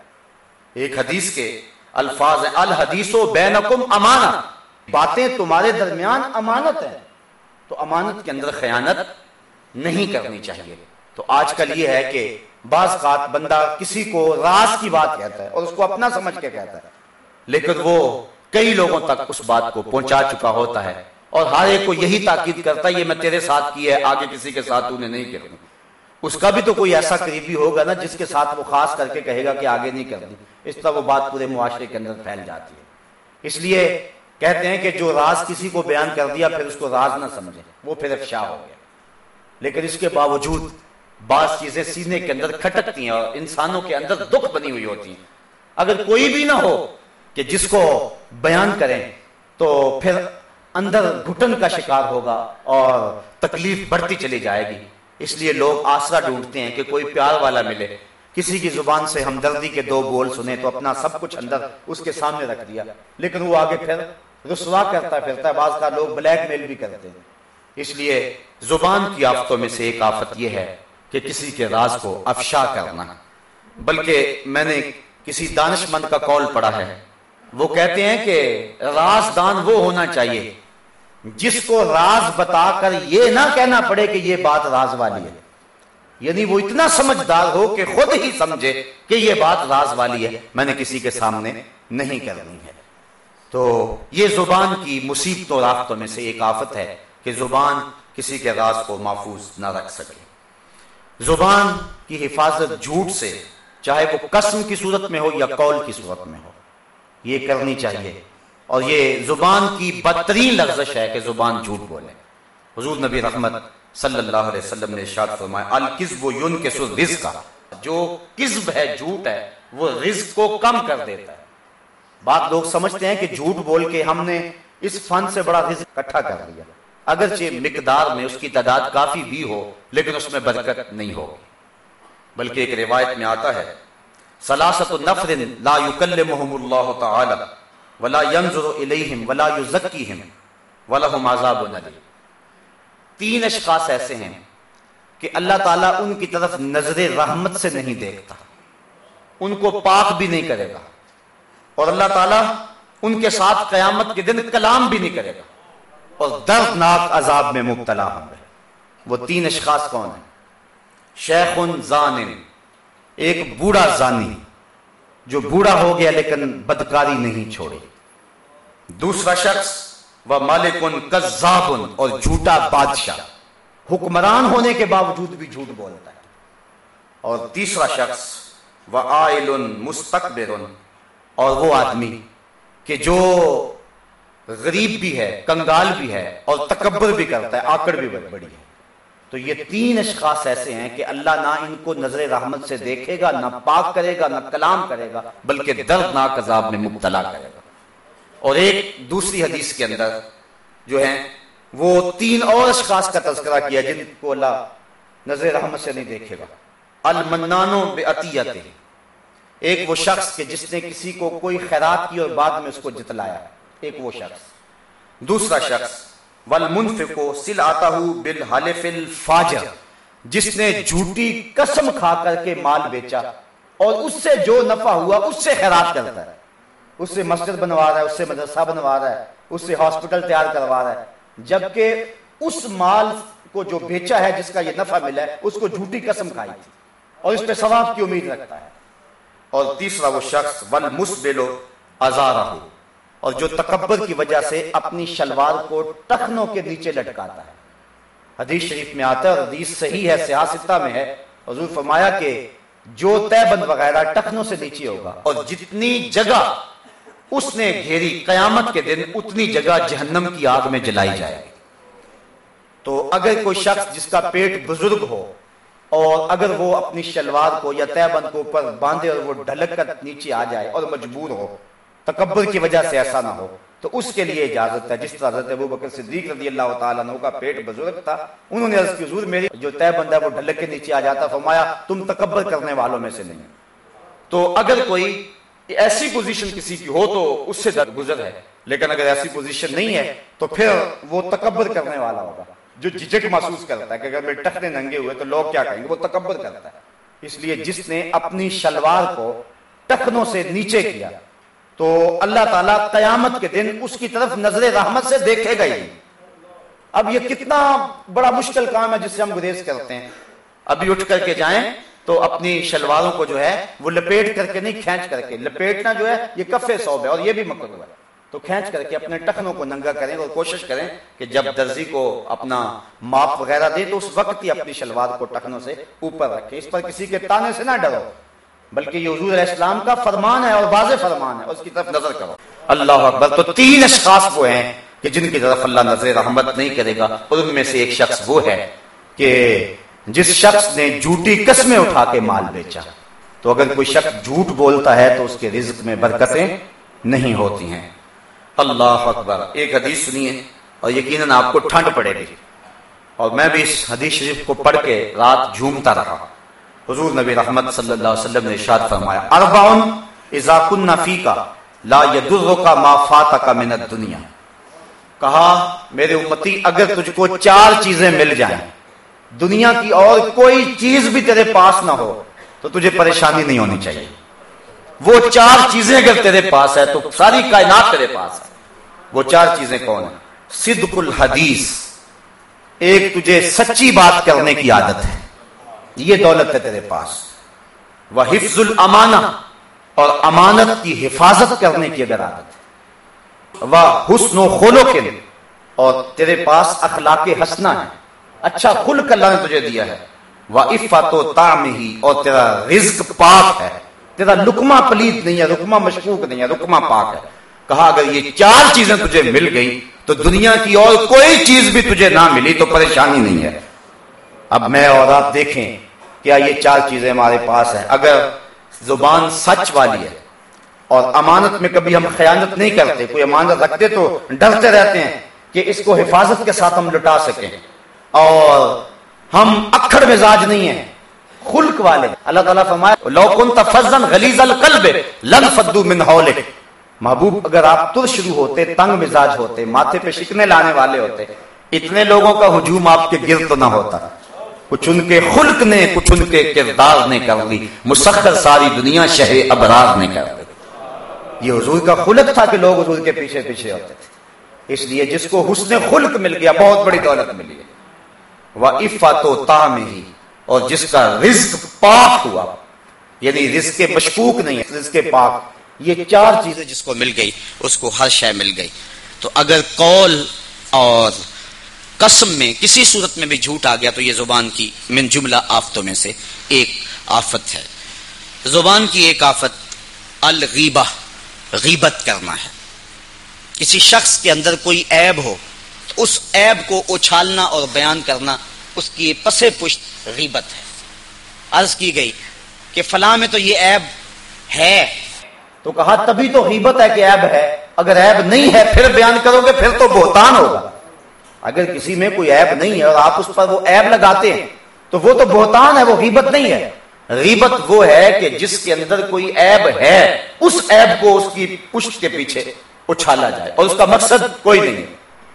ایک حدیث کے الفاظ ہیں الحدیث و بینکم امانت۔ باتیں تمہارے درمیان امانت ہیں۔ تو امانت کے اندر خیانت نہیں کرنی چاہیے۔ تو آج کل یہ ہے کہ بعض قات بندہ کسی کو راز کی بات کہتا ہے اور اس کو اپنا سمجھ کے کہتا ہے۔ لیکن وہ کئی لوگوں تک اس بات کو پہنچا چکا ہوتا ہے۔ اور ہر ایک کو یہی تاکید کرتا ہے، یہ میں تیرے ساتھ کی ہے، آگے کسی کے ساتھ تو نے نہیں کرنی اس کا بھی تو کوئی ایسا قریبی ہوگا نا، جس کے ساتھ وہ خاص کر کے کہے گا کہ آگے نہیں کرنی۔ اس طرح وہ بات پورے معاشرے کے اندر پھیل جاتی ہے۔ اس لیے کہتے ہیں کہ جو راز کسی کو بیان کر دیا، پھر اس کو راز نہ سمجھے۔ وہ پھر افشا ہو گیا۔ لیکن اس کے باوجود بعض چیزیں سینے کے اندر کھٹکتی ہیں اور انسانوں کے اندر دکھ بنی ہوئی ہوتی ہیں۔ اگر کوئی بھی نہ ہو کہ جس کو بیان کریں، تو پھر اندر گھٹن کا شکار ہوگا اور تکلیف بڑھتی چلی جائے گی۔ اس لیے لوگ آسرا ڈھونڈتے ہیں کہ کوئی پیار والا ملے۔ کسی کی زبان سے ہمدردی کے دو بول سنے تو اپنا سب کچھ اندر اس کے سامنے رکھ دیا۔ لیکن وہ آگے پھر رسوا کرتا پھرتا ہے۔ بعض کا لوگ بلیک میل بھی کرتے ہیں۔ اس لیے زبان کی آفتوں میں سے ایک آفت یہ ہے کہ کسی کے راز کو افشا کرنا۔ بلکہ میں نے کسی دانش مند کا کال پڑا ہے۔ وہ کہتے ہیں کہ راز دان وہ ہونا چاہیے، جس کو راز بتا کر یہ نہ کہنا پڑے کہ یہ بات راز والی ہے۔ یعنی وہ اتنا سمجھدار ہو کہ خود ہی سمجھے کہ یہ بات راز والی ہے، میں نے کسی کے سامنے نہیں کرنی ہے۔ تو یہ زبان کی مصیبت و راختوں میں سے ایک آفت ہے کہ زبان کسی کے راز کو محفوظ نہ رکھ سکے۔ زبان کی حفاظت جھوٹ سے، چاہے وہ قسم کی صورت میں ہو یا قول کی صورت میں ہو۔ یہ کرنی چاہیے۔ اور یہ زبان کی بدترین لفظش ہے کہ زبان جھوٹ بولے۔ حضور نبی رحمت صلی اللہ علیہ وسلم نے ارشاد فرمایا، الکذب ينکس الرزق جو کذب ہے، جھوٹ ہے، وہ رزق کو کم کر دیتا ہے۔ بات لوگ سمجھتے ہیں کہ جھوٹ بول کے ہم نے اس فن سے بڑا رزق اکٹھا کر دیا اگرچہ مقدار میں اس کی تعداد کافی بھی ہو، لیکن اس میں برکت نہیں ہوگی۔ بلکہ ایک روایت میں آتا ہے سلاست نفر لا يكلمهم الله تعالى ولا ينظر اليهم ولا يزكيهم ولهم عذاب الیم۔ تین اشخاص ایسے ہیں کہ اللہ تعالیٰ ان کی طرف نظر رحمت سے نہیں دیکھتا، ان کو پاک بھی نہیں کرے گا، اور اللہ تعالیٰ ان کے ساتھ قیامت کے دن کلام بھی نہیں کرے گا، اور دردناک عذاب میں مبتلا ہوں گے۔ وہ تین اشخاص کون ہیں؟ شیخ زان ایک بوڑھا زانی جو بوڑھا ہو گیا لیکن بدکاری نہیں چھوڑی دوسرا شخص، وہ مالکن کذابن اور جھوٹا بادشاہ۔ حکمران ہونے کے باوجود بھی جھوٹ بولتا ہے۔ اور تیسرا شخص، وہ آئل مستقبر اور وہ آدمی کہ جو غریب بھی ہے، کنگال بھی ہے اور تکبر بھی کرتا ہے، آکڑ بھی بڑی ہے۔ تو یہ تین اشخاص ایسے ہیں کہ اللہ نہ ان کو نظر رحمت سے دیکھے گا، نہ پاک کرے گا، نہ کلام کرے گا، بلکہ دردناک عذاب میں مبتلا کرے گا۔ اور ایک دوسری حدیث کے اندر جو ہیں، وہ تین اور اشخاص کا تذکرہ کیا، جن کو اللہ نظر رحمت سے نہیں دیکھے گا۔ المنانو بے ایک وہ شخص کے جس نے کسی کو کوئی خیرات کی اور بعد میں اس کو جتلایا۔ ایک وہ شخص۔ دوسرا شخص والمنفقو سل بالحلف الفاجر، جس نے جھوٹی قسم کھا کر کے مال بیچا اور اس سے جو نفع ہوا اس سے خیرات کرتا ہے۔ اس سے مسجد بنوا رہا ہے، اس سے مدرسہ بنوا رہا ہے، اس سے ہاسپٹل تیار کروا رہا ہے۔ جبکہ اس مال کو جو بیچا ہے، جس کا یہ نفع ملا ہے، اس کو جھوٹی قسم کھائی تھی اور اس پہ ثواب کی امید رکھتا ہے۔ اور تیسرا وہ شخص والمسبلو ازارہ ہو اور جو تکبر کی وجہ سے اپنی شلوار کو ٹخنوں کے نیچے لٹکاتا ہے۔ حدیث شریف میں آتا ہے اور حدیث صحیح ہے سیاستہ میں ہے۔ حضور فرمایا کہ جو تے بند وغیرہ ٹخنوں سے نیچے ہوگا۔ اور جتنی جگہ اس نے گھیری قیامت کے دن، اتنی جگہ جہنم کی آگ میں جلائی جائے گی۔ تو اگر کوئی شخص جس کا پیٹ بزرگ ہو اور اگر وہ اپنی شلوار کو یا تے بند کو اوپر باندھے اور وہ ڈھلک کر نیچے آ جائے اور مجبور ہو تکبر کی وجہ سے ایسا نہ ہو۔ تو اس کے لیے اجازت ہے۔ جس طرح حضرت ابو بکر صدیق رضی اللہ تعالیٰ عنہ کا پیٹ بزرگ تھا، انہوں نے عرض کی حضور میری جو تے بند ہے، وہ ڈھلک کے نیچے آ جاتا، فرمایا، تم تکبر کرنے والوں میں سے نہیں۔ تو اگر کوئی ایسی پوزیشن کسی کی ہو تو اس سے گزر ہے۔ لیکن اگر ایسی پوزیشن نہیں ہے، تو پھر وہ تکبر کرنے والا ہوگا، جو جھجک محسوس کرتا ہے کہ اگر میرے ٹکنے ننگے ہوئے تو لوگ کیا کہیں گے؟ وہ تکبر کرتا ہے۔ اس لیے جس نے اپنی شلوار کو ٹکنوں سے نیچے کیا تو اللہ تعالیٰ قیامت کے دن اس کی طرف نظر رحمت سے دیکھے گا ہی۔ اب یہ کتنا بڑا مشکل کام ہے جس سے ہم گریز کرتے ہیں۔ ابھی اٹھ کر کے جائیں تو اپنی شلواروں کو جو ہے وہ لپیٹ کر کے نہیں کھینچ کر کے، لپیٹنا جو ہے یہ کفے سوب ہے اور یہ بھی مکر ہوا ہے۔ تو کھینچ کر کے اپنے ٹخنوں کو ننگا کریں اور کوشش کریں کہ جب درزی کو اپنا ماپ وغیرہ دے تو اس وقت ہی اپنی شلوار کو ٹخنوں سے اوپر رکھیں۔ اس پر کسی کے تانے سے نہ ڈرو۔ بلکہ یہ حضور علیہ السلام کا فرمان ہے اور واضح فرمان ہے، اس کی طرف نظر کرو۔ اللہ اکبر، تو تین اشخاص وہ ہیں کہ جن کی طرف اللہ نظر رحمت نہیں کرے گا، اور ان میں سے ایک شخص وہ ہے کہ جس شخص نے جھوٹی قسمیں اٹھا کے مال بیچا۔ تو اگر کوئی شخص جھوٹ بولتا ہے تو اس کے رزق میں برکتیں نہیں ہوتی ہیں۔ اللہ اکبر، ایک حدیث سنیے اور یقیناً آپ کو ٹھنڈ پڑے گی۔ اور میں بھی اس حدیث شریف کو پڑھ کے رات جھومتا رہا حضور نبی رحمت صلی اللہ علیہ وسلم نے ارشاد فرمایا اربعن اذا كنا فيك لا يضرك ما فاتك من الدنيا کہا، میرے امتی، اگر تجھ کو چار چیزیں مل جائیں، دنیا کی اور کوئی چیز بھی تیرے پاس نہ ہو، تو تجھے پریشانی نہیں ہونی چاہیے۔ وہ چار چیزیں اگر تیرے پاس ہے، تو ساری کائنات تیرے پاس ہے۔ وہ چار چیزیں کون ہیں؟ صدق الحدیث۔ ایک تجھے سچی بات کرنے کی عادت ہے۔ یہ دولت ہے تیرے پاس۔ وہ حفظ الامانہ اور امانت کی حفاظت کرنے کی اگر عادت ہے وہ حسن و خولو کے اور تیرے پاس اخلاق ہسنا ہے۔ اچھا خلق اللہ نے تجھے دیا ہے۔ وہ عفت و تام ہی اور تیرا رزق پاک ہے۔ تیرا لکما پلیت نہیں ہے رکما مشکوک نہیں ہے رکما پاک ہے۔ کہا اگر یہ چار چیزیں تجھے مل گئی تو دنیا کی اور کوئی چیز بھی تجھے نہ ملی تو پریشانی نہیں ہے۔ اب میں اور آپ دیکھیں۔ کیا یہ چار چیزیں ہمارے پاس ہیں۔ اگر زبان سچ والی ہے اور امانت میں کبھی ہم خیانت نہیں کرتے، کوئی امانت رکھتے تو ڈرتے رہتے ہیں کہ اس کو حفاظت کے ساتھ ہم لٹا سکیں۔ اور ہم اکڑ مزاج نہیں ہیں، خلق والے اللہ تعالیٰ فرمایا لو كنت فظا غلیظ القلب لن فدوا من حولك محبوب، اگر آپ تر شروع ہوتے، تنگ مزاج ہوتے، ماتھے پہ شکنے لانے والے ہوتے، اتنے لوگوں کا ہجوم آپ کے گرد نہ ہوتا۔ کچھ ان کے خلق نے، کچھ ان کے کردار نے کر لی مسخر ساری دنیا شہ ابرار نے کر دی۔ یہ حضور کا خلق تھا کہ لوگ حضور کے پیچھے پیچھے ہوتے تھے۔ اس لیے جس کو حسن خلق مل گیا، بہت بڑی دولت ملی ہے۔ وہ عفت و تام ہی اور جس کا رزق پاک ہوا یعنی رزق مشکوک نہیں ہے، رزق پاک۔ یہ چار چیزیں جس کو مل گئی، اس کو ہر شے مل گئی۔ تو اگر قول اور قسم میں کسی صورت میں بھی جھوٹ آ گیا تو یہ زبان کی من جملہ آفتوں میں سے ایک آفت ہے۔ زبان کی ایک آفت الغیبہ، غیبت کرنا ہے۔ کسی شخص کے اندر کوئی عیب ہو، تو اس عیب کو اچھالنا اور بیان کرنا اس کی پس پشت غیبت ہے۔ عرض کی گئی کہ فلاں میں تو یہ عیب ہے۔ تو کہا تبھی تو غیبت ہے کہ عیب ہے۔ اگر عیب نہیں ہے، پھر بیان کرو گے، پھر تو بہتان ہوگا۔ اگر کسی میں کوئی عیب نہیں ہے اور آپ اس پر وہ عیب لگاتے ہیں تو وہ تو بہتان ہے وہ غیبت نہیں ہے۔ غیبت وہ ہے کہ جس کے اندر کوئی عیب ہے اس عیب کو اس کی پشت کے پیچھے اچھالا جائے۔ اور اس کا مقصد کوئی نہیں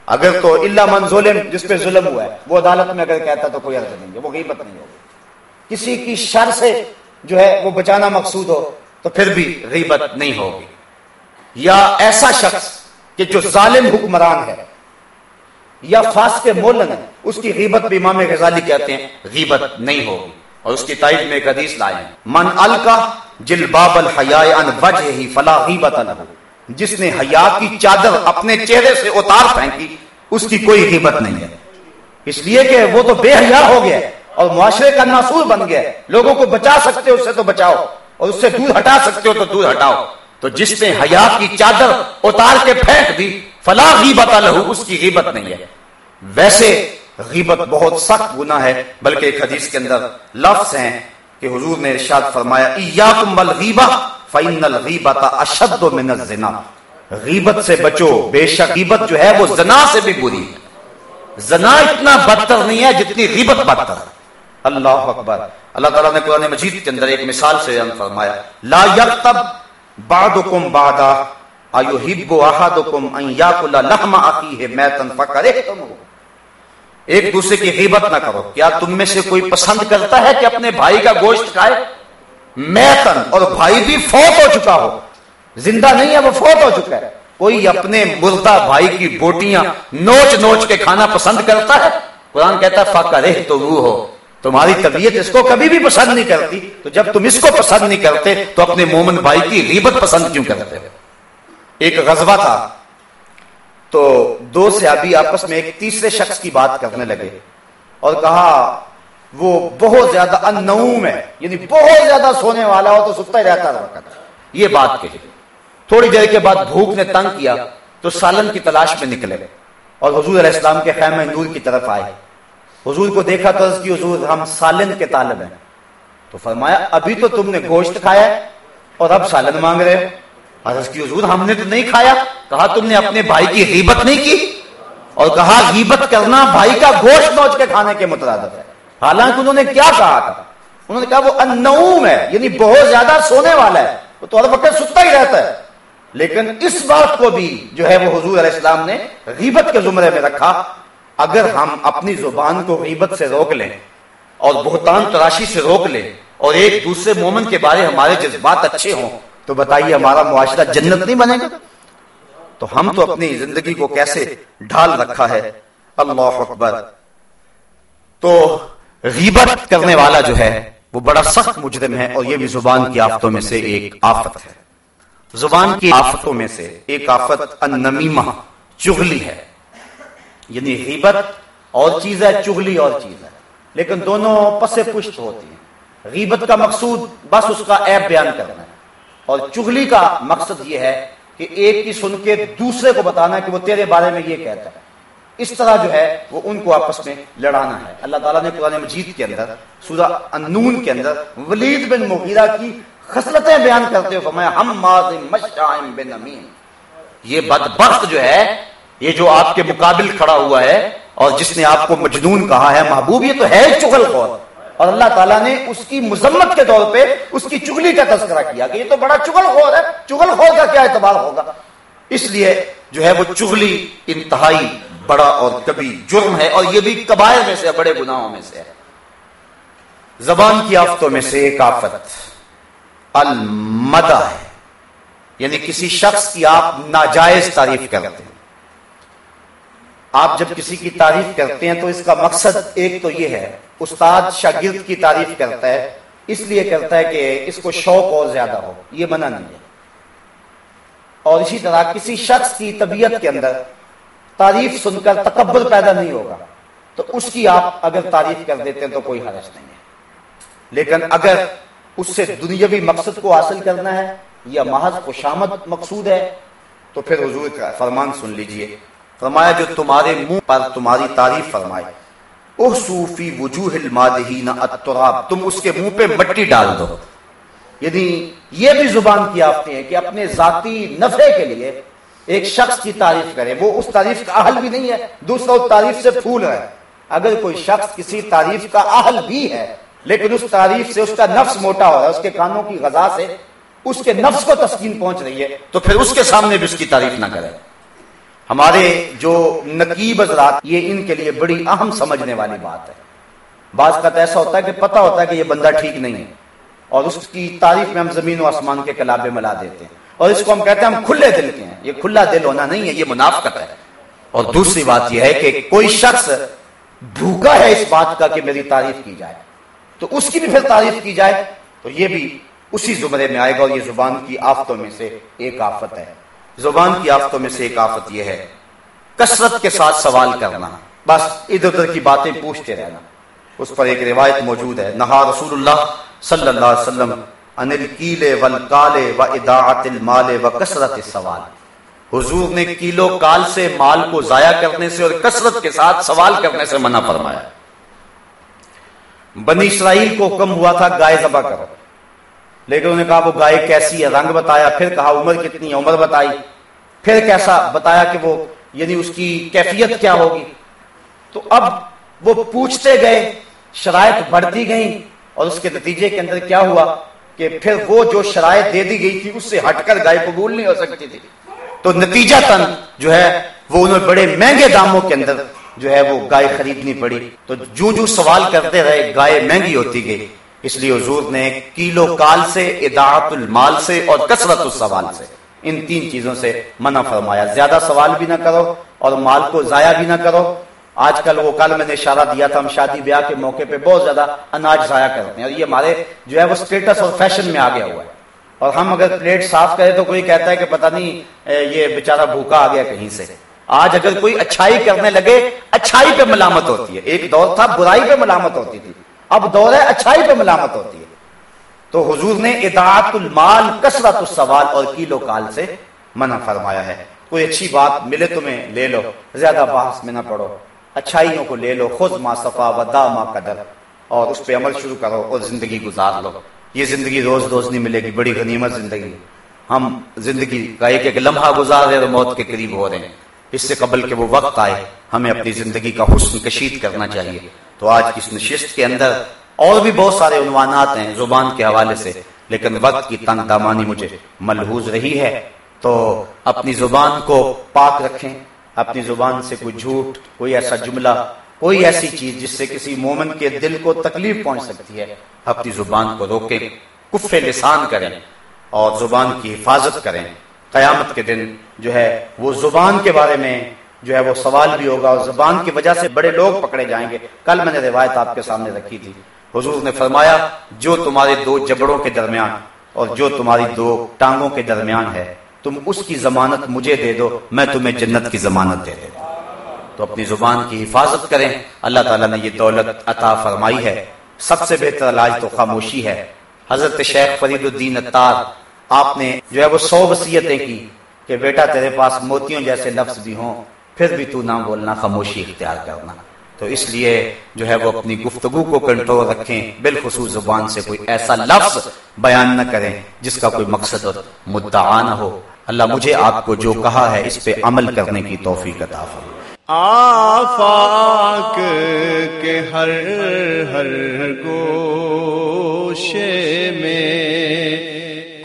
اگر تو اللہ من ظلم جس پہ ظلم ہوا ہے وہ عدالت میں اگر کہتا تو کوئی عرض نہیں ہے وہ غیبت نہیں ہوگی۔ کسی کی شر سے جو ہے وہ بچانا مقصود ہو تو پھر بھی غیبت نہیں ہوگی۔ یا ایسا شخص کہ جو ظالم حکمران ہے یا فاس کے مولن ہے اس کی غیبت بھی امام غزالی کہتے ہیں، غیبت نہیں ہوگی۔ اور اس کی تائید میں ایک حدیث لائے ہیں من الکا جلباب الحیاء ان وجہ ہی فلا غیبت لہو جس نے حیا کی چادر اپنے چہرے سے اتار پھینکی، اس کی کوئی غیبت نہیں ہے۔ اس لیے کہ وہ تو بے حیا ہو گیا اور معاشرے کا ناسور بن گیا لوگوں کو بچا سکتے ہو، اس سے تو بچاؤ۔ اور اس سے دور ہٹا سکتے ہو، تو دور ہٹاؤ۔ تو جس نے حیا کی چادر اتار کے پھینک دی، فلا غیبت لہو اس کی غیبت نہیں ہے۔ ویسے غیبت بہت سخت گناہ ہے، بلکہ ایک حدیث کے اندر لفظ ہیں کہ حضور نے ارشاد فرمایا، ایاکم بالغیبہ فإن الغیبت اشد من الزنا. غیبت سے بچو، بے شک غیبت جو ہے وہ زنا سے بھی بری ہے۔ زنا اتنا بدتر نہیں ہے جتنی غیبت بدتر ہے۔ اللہ اکبر۔ اللہ تعالیٰ نے قرآن مجید کے اندر ایک مثال سے فرمایا، لا یکتب بعدکم بعدا ایحب احدکم ان یاکل لحم اخیہ میتن فکرہتم ایک دوسرے کی غیبت نہ کرو۔ کیا تم میں سے کوئی پسند کرتا ہے کہ اپنے بھائی کا گوشت کھائے؟ میتن اور بھائی بھی فوت ہو چکا ہو۔ زندہ نہیں ہے، وہ فوت ہو چکا ہے۔ کوئی اپنے مردہ بھائی کی بوٹیاں نوچ نوچ کے کھانا پسند کرتا ہے؟ قرآن کہتا ہے فکرہ تو وہ ہو تمہاری طبیعت اس کو کبھی بھی پسند نہیں کرتی۔ تو جب تم اس کو پسند نہیں کرتے، تو اپنے مومن بھائی کی غیبت پسند کیوں کرتے؟ ایک غزوہ تھا۔ تو دو صحابی آپس میں ایک تیسرے شخص کی بات کرنے لگے اور کہا، وہ بہت زیادہ انوم ہے یعنی بہت زیادہ سونے والا ہو تو ستا ہی رہتا رہتا یہ بات کہی تھوڑی دیر کے بعد بھوک نے تنگ کیا تو سالن کی تلاش میں نکلے اور حضور علیہ السلام کے خیمہ نور کی طرف آئے۔ حضور کو دیکھا تو کی، حضور، ہم سالن کے طالب ہیں۔ تو فرمایا، ابھی تو تم نے گوشت کھایا اور اب سالن مانگ رہے ہو۔ حضرت کی حضور ہم نے تو نہیں کھایا، کہا تم نے اپنے بھائی کی غیبت نہیں کی؟ اور کہا غیبت کرنا بھائی کا گوشت نوچ کے کھانے کے مترادف ہے۔ حالانکہ انہوں نے کیا کہا تھا؟ انہوں نے کہا وہ انعوم ہے یعنی بہت زیادہ سونے والا ہے۔ وہ تو ہر وقت ستا ہی رہتا ہے۔ لیکن اس بات کو بھی جو ہے وہ حضور علیہ السلام نے غیبت کے زمرے میں رکھا۔ اگر ہم اپنی زبان کو غیبت سے روک لیں اور بہتان تراشی سے روک لیں اور ایک دوسرے مومن کے بارے ہمارے جذبات اچھے ہوں تو بتائیے ہمارا معاشرہ جنت نہیں بنے گا؟ تو ہم تو اپنی زندگی کو کیسے ڈھال رکھا ہے؟ اللہ اکبر۔ تو غیبت کرنے والا جو ہے وہ بڑا سخت مجرم ہے اور یہ بھی زبان کی آفتوں میں سے ایک آفت ہے۔ زبان کی آفتوں میں سے ایک آفت النمیمہ چغلی ہے۔ یعنی غیبت اور چیز ہے چغلی اور چیز ہے۔ لیکن دونوں پس پشت ہوتی ہیں۔ غیبت کا مقصود بس اس کا عیب بیان کرنا ہے۔ اور چغلی کا مقصد یہ ہے کہ ایک کی سن کے دوسرے کو بتانا کہ وہ تیرے بارے میں یہ کہتا ہے۔ اس طرح جو ہے وہ ان کو آپس میں لڑانا ہے۔ اللہ تعالیٰ نے قرآن مجید کے اندر، سورہ انون کے اندر ولید بن مغیرہ کی خصلتیں بیان کرتے ہو ہم بن امین یہ بدبخت جو ہے، یہ جو آپ کے مقابل کھڑا ہوا ہے اور جس نے آپ کو مجنون کہا ہے، محبوب یہ تو ہے چغل خور۔ اور اللہ تعالیٰ نے اس کی مذمت کے طور پہ اس کی چگلی کا تذکرہ کیا کہ یہ تو بڑا چغل خور ہے۔ چغل خور کا کیا اعتبار ہوگا؟ اس لیے جو ہے وہ چغلی انتہائی بڑا اور کبھی جرم ہے اور یہ بھی کبائر میں سے بڑے گناہوں میں سے ہے۔ زبان کی آفتوں میں سے ایک آفت، المدہ ہے۔ یعنی کسی شخص کی آپ ناجائز تعریف کرتے ہیں۔ آپ جب کسی کی تعریف کرتے ہیں تو اس کا مقصد ایک تو یہ ہے، استاد شاگرد کی تعریف کرتا ہے، اس لیے کرتا ہے کہ اس کو شوق اور زیادہ ہو، یہ منع نہیں ہے۔ اور اسی طرح کسی شخص کی طبیعت کے اندر تعریف سن کر تکبر پیدا نہیں ہوگا، تو اس کی آپ اگر تعریف کر دیتے ہیں تو کوئی حرج نہیں ہے۔ لیکن اگر اس سے دنیاوی مقصد کو حاصل کرنا ہے یا محض خوشامد مقصود ہے، تو پھر حضور کا فرمان سن لیجیے۔ فرمایا جو تمہارے منہ پر تمہاری تعریف فرمائے۔ اوہ صوفی وجوہ المادہین التراب، تم اس کے منہ پہ مٹی ڈال دو۔ یعنی یہ بھی زبان کی آفتے ہیں کہ اپنے ذاتی نفع کے لیے ایک شخص کی تعریف کرے۔ وہ اس تعریف کا اہل بھی نہیں ہے، دوسرا اس تعریف سے پھول ہے۔ اگر کوئی شخص کسی تعریف کا اہل بھی ہے، لیکن اس تعریف سے اس کا نفس موٹا ہو رہا ہے، اس کے کانوں کی غذا سے اس کے نفس کو تسکین پہنچ رہی ہے، تو پھر اس کے سامنے بھی اس کی تعریف نہ کرے۔ ہمارے جو نقیب حضرات، یہ ان کے لیے بڑی اہم سمجھنے والی بات ہے۔ بعض کا تو ایسا ہوتا ہے کہ پتہ ہوتا ہے کہ یہ بندہ ٹھیک نہیں ہے۔ اور اس کی تعریف میں ہم زمین و آسمان کے کلابے ملا دیتے ہیں۔ اور اس کو ہم کہتے ہیں ہم کھلے دل کے ہیں۔ یہ کھلا دل ہونا نہیں ہے، یہ منافقت ہے۔ اور دوسری بات یہ ہے کہ کوئی شخص بھوکا ہے اس بات کا کہ میری تعریف کی جائے۔ تو اس کی بھی پھر تعریف کی جائے۔ تو یہ بھی اسی زمرے میں آئے گا اور یہ زبان کی آفتوں میں سے ایک آفت ہے۔ زبان کی آفتوں میں سے ایک آفت یہ ہے، کثرت کے ساتھ سوال کرنا۔ بس ادھر ادھر کی باتیں پوچھتے رہنا۔ اس پر ایک روایت موجود ہے، نہا رسول اللہ صلی اللہ علیہ وسلم انل کیلے ول کالے و اداعت المال و کثرت سوال حضور نے کیلو کال سے مال کو ضائع کرنے سے اور کثرت کے ساتھ سوال کرنے سے منع فرمایا۔ بنی اسرائیل کو حکم ہوا تھا، گائے ذبح کرو۔ لیکن انہوں نے کہا، وہ گائے کیسی ہے؟ رنگ بتایا، پھر کہا، عمر کتنی ہے؟ عمر بتائی۔ پھر کیسا بتایا کہ وہ یعنی اس کی کیفیت کیا ہوگی؟ تو اب وہ پوچھتے گئے، شرائط بڑھتی گئیں اور اس کے نتیجے کے اندر کیا ہوا کہ پھر وہ جو شرائط دے دی گئی تھی، اس سے ہٹ کر گائے قبول نہیں ہو سکتی تھی۔ تو نتیجہ تن جو ہے، وہ انہوں بڑے مہنگے داموں کے اندر جو ہے، وہ گائے خریدنی پڑی۔ تو جو جو سوال کرتے رہے، گائے مہنگی ہوتی گئی۔ اس لیے حضور نے کیلو کال سے اداعت المال سے اور کثرت السوال سے ان تین چیزوں سے منع فرمایا۔ زیادہ سوال بھی نہ کرو اور مال کو ضائع بھی نہ کرو۔ آج کل وہ کل میں نے اشارہ دیا تھا، ہم شادی بیاہ کے موقع پہ بہت زیادہ اناج ضائع کرتے ہیں۔ اور یہ ہمارے جو ہے وہ اسٹیٹس اور فیشن میں آ گیا ہوا ہے۔ اور ہم اگر پلیٹ صاف کرے تو کوئی کہتا ہے کہ پتہ نہیں یہ بیچارہ بھوکا آ گیا کہیں سے۔ آج اگر کوئی اچھائی کرنے لگے، اچھائی پہ ملامت ہوتی ہے۔ ایک دور تھا، برائی پہ ملامت ہوتی تھی۔ اب دور اچھائی پہ ملامت ہوتی ہے۔ تو حضور نے اطاعت المال، کثرت السوال اور کیلو کال سے منع فرمایا ہے۔ کوئی اچھی بات ملے تمہیں، لے لو۔ زیادہ بحث میں نہ پڑو۔ اچھائیوں کو لے لو، خود ما صفا و دا ما قدر۔ اور اس پہ عمل شروع کرو اور زندگی گزار لو۔ یہ زندگی روز روز نہیں ملے گی، بڑی غنیمت زندگی۔ ہم زندگی کا ایک ایک لمحہ گزار رہے اور موت کے قریب ہو رہے ہیں۔ اس سے قبل کہ وہ وقت آئے، ہمیں اپنی زندگی کا حسن کشید کرنا چاہیے۔ تو آج کی نشست کے اندر اور بھی بہت سارے عنوانات ہیں زبان کے حوالے سے، لیکن وقت کی تنگ دامانی مجھے ملحوظ رہی ہے۔ تو اپنی زبان کو پاک رکھیں، اپنی زبان سے کوئی جھوٹ، کوئی ایسا جملہ، کوئی ایسی چیز جس سے کسی مومن کے دل کو تکلیف پہنچ سکتی ہے، اپنی زبان کو روکیں کف لسان کریں اور زبان کی حفاظت کریں۔ قیامت کے دن جو ہے، وہ زبان کے بارے میں جو ہے وہ سوال بھی ہوگا اور زبان کی وجہ سے بڑے لوگ پکڑے جائیں گے۔ کل میں نے روایت آپ کے سامنے رکھی تھی۔ حضور نے فرمایا، جو تمہارے دو جبڑوں کے درمیان اور جو تمہاری دو ٹانگوں کے درمیان ہے، تم اس کی ضمانت مجھے دے دو، میں تمہیں جنت کی ضمانت دے دے تو اپنی زبان کی حفاظت کریں۔ اللہ تعالیٰ نے یہ دولت عطا فرمائی ہے۔ سب سے بہتر علاج تو خاموشی ہے۔ حضرت شیخ فرید الدین اتار آپ نے جو ہے وہ سو وسیعتیں کی کہ بیٹا تیرے پاس موتیوں جیسے لفظ بھی ہوں۔ پھر بھی تو نہ بولنا خاموشی اختیار کرنا۔ تو اس لیے جو ہے وہ اپنی گفتگو کو کنٹرول رکھیں، بالخصوص زبان سے کوئی ایسا لفظ بیان نہ کریں جس کا کوئی مقصد اور مدعا نہ ہو۔ اللہ مجھے آپ کو جو کہا ہے اس پہ عمل کرنے کی توفیق عطا فرمائے۔ آفاق کے ہر ہر گوشے میں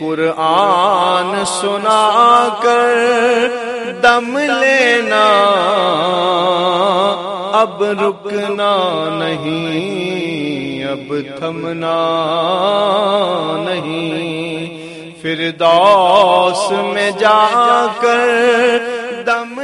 قرآن سنا کر دم لینا۔ اب رکنا نہیں، اب تھمنا نہیں۔ پھر میں جا کر دم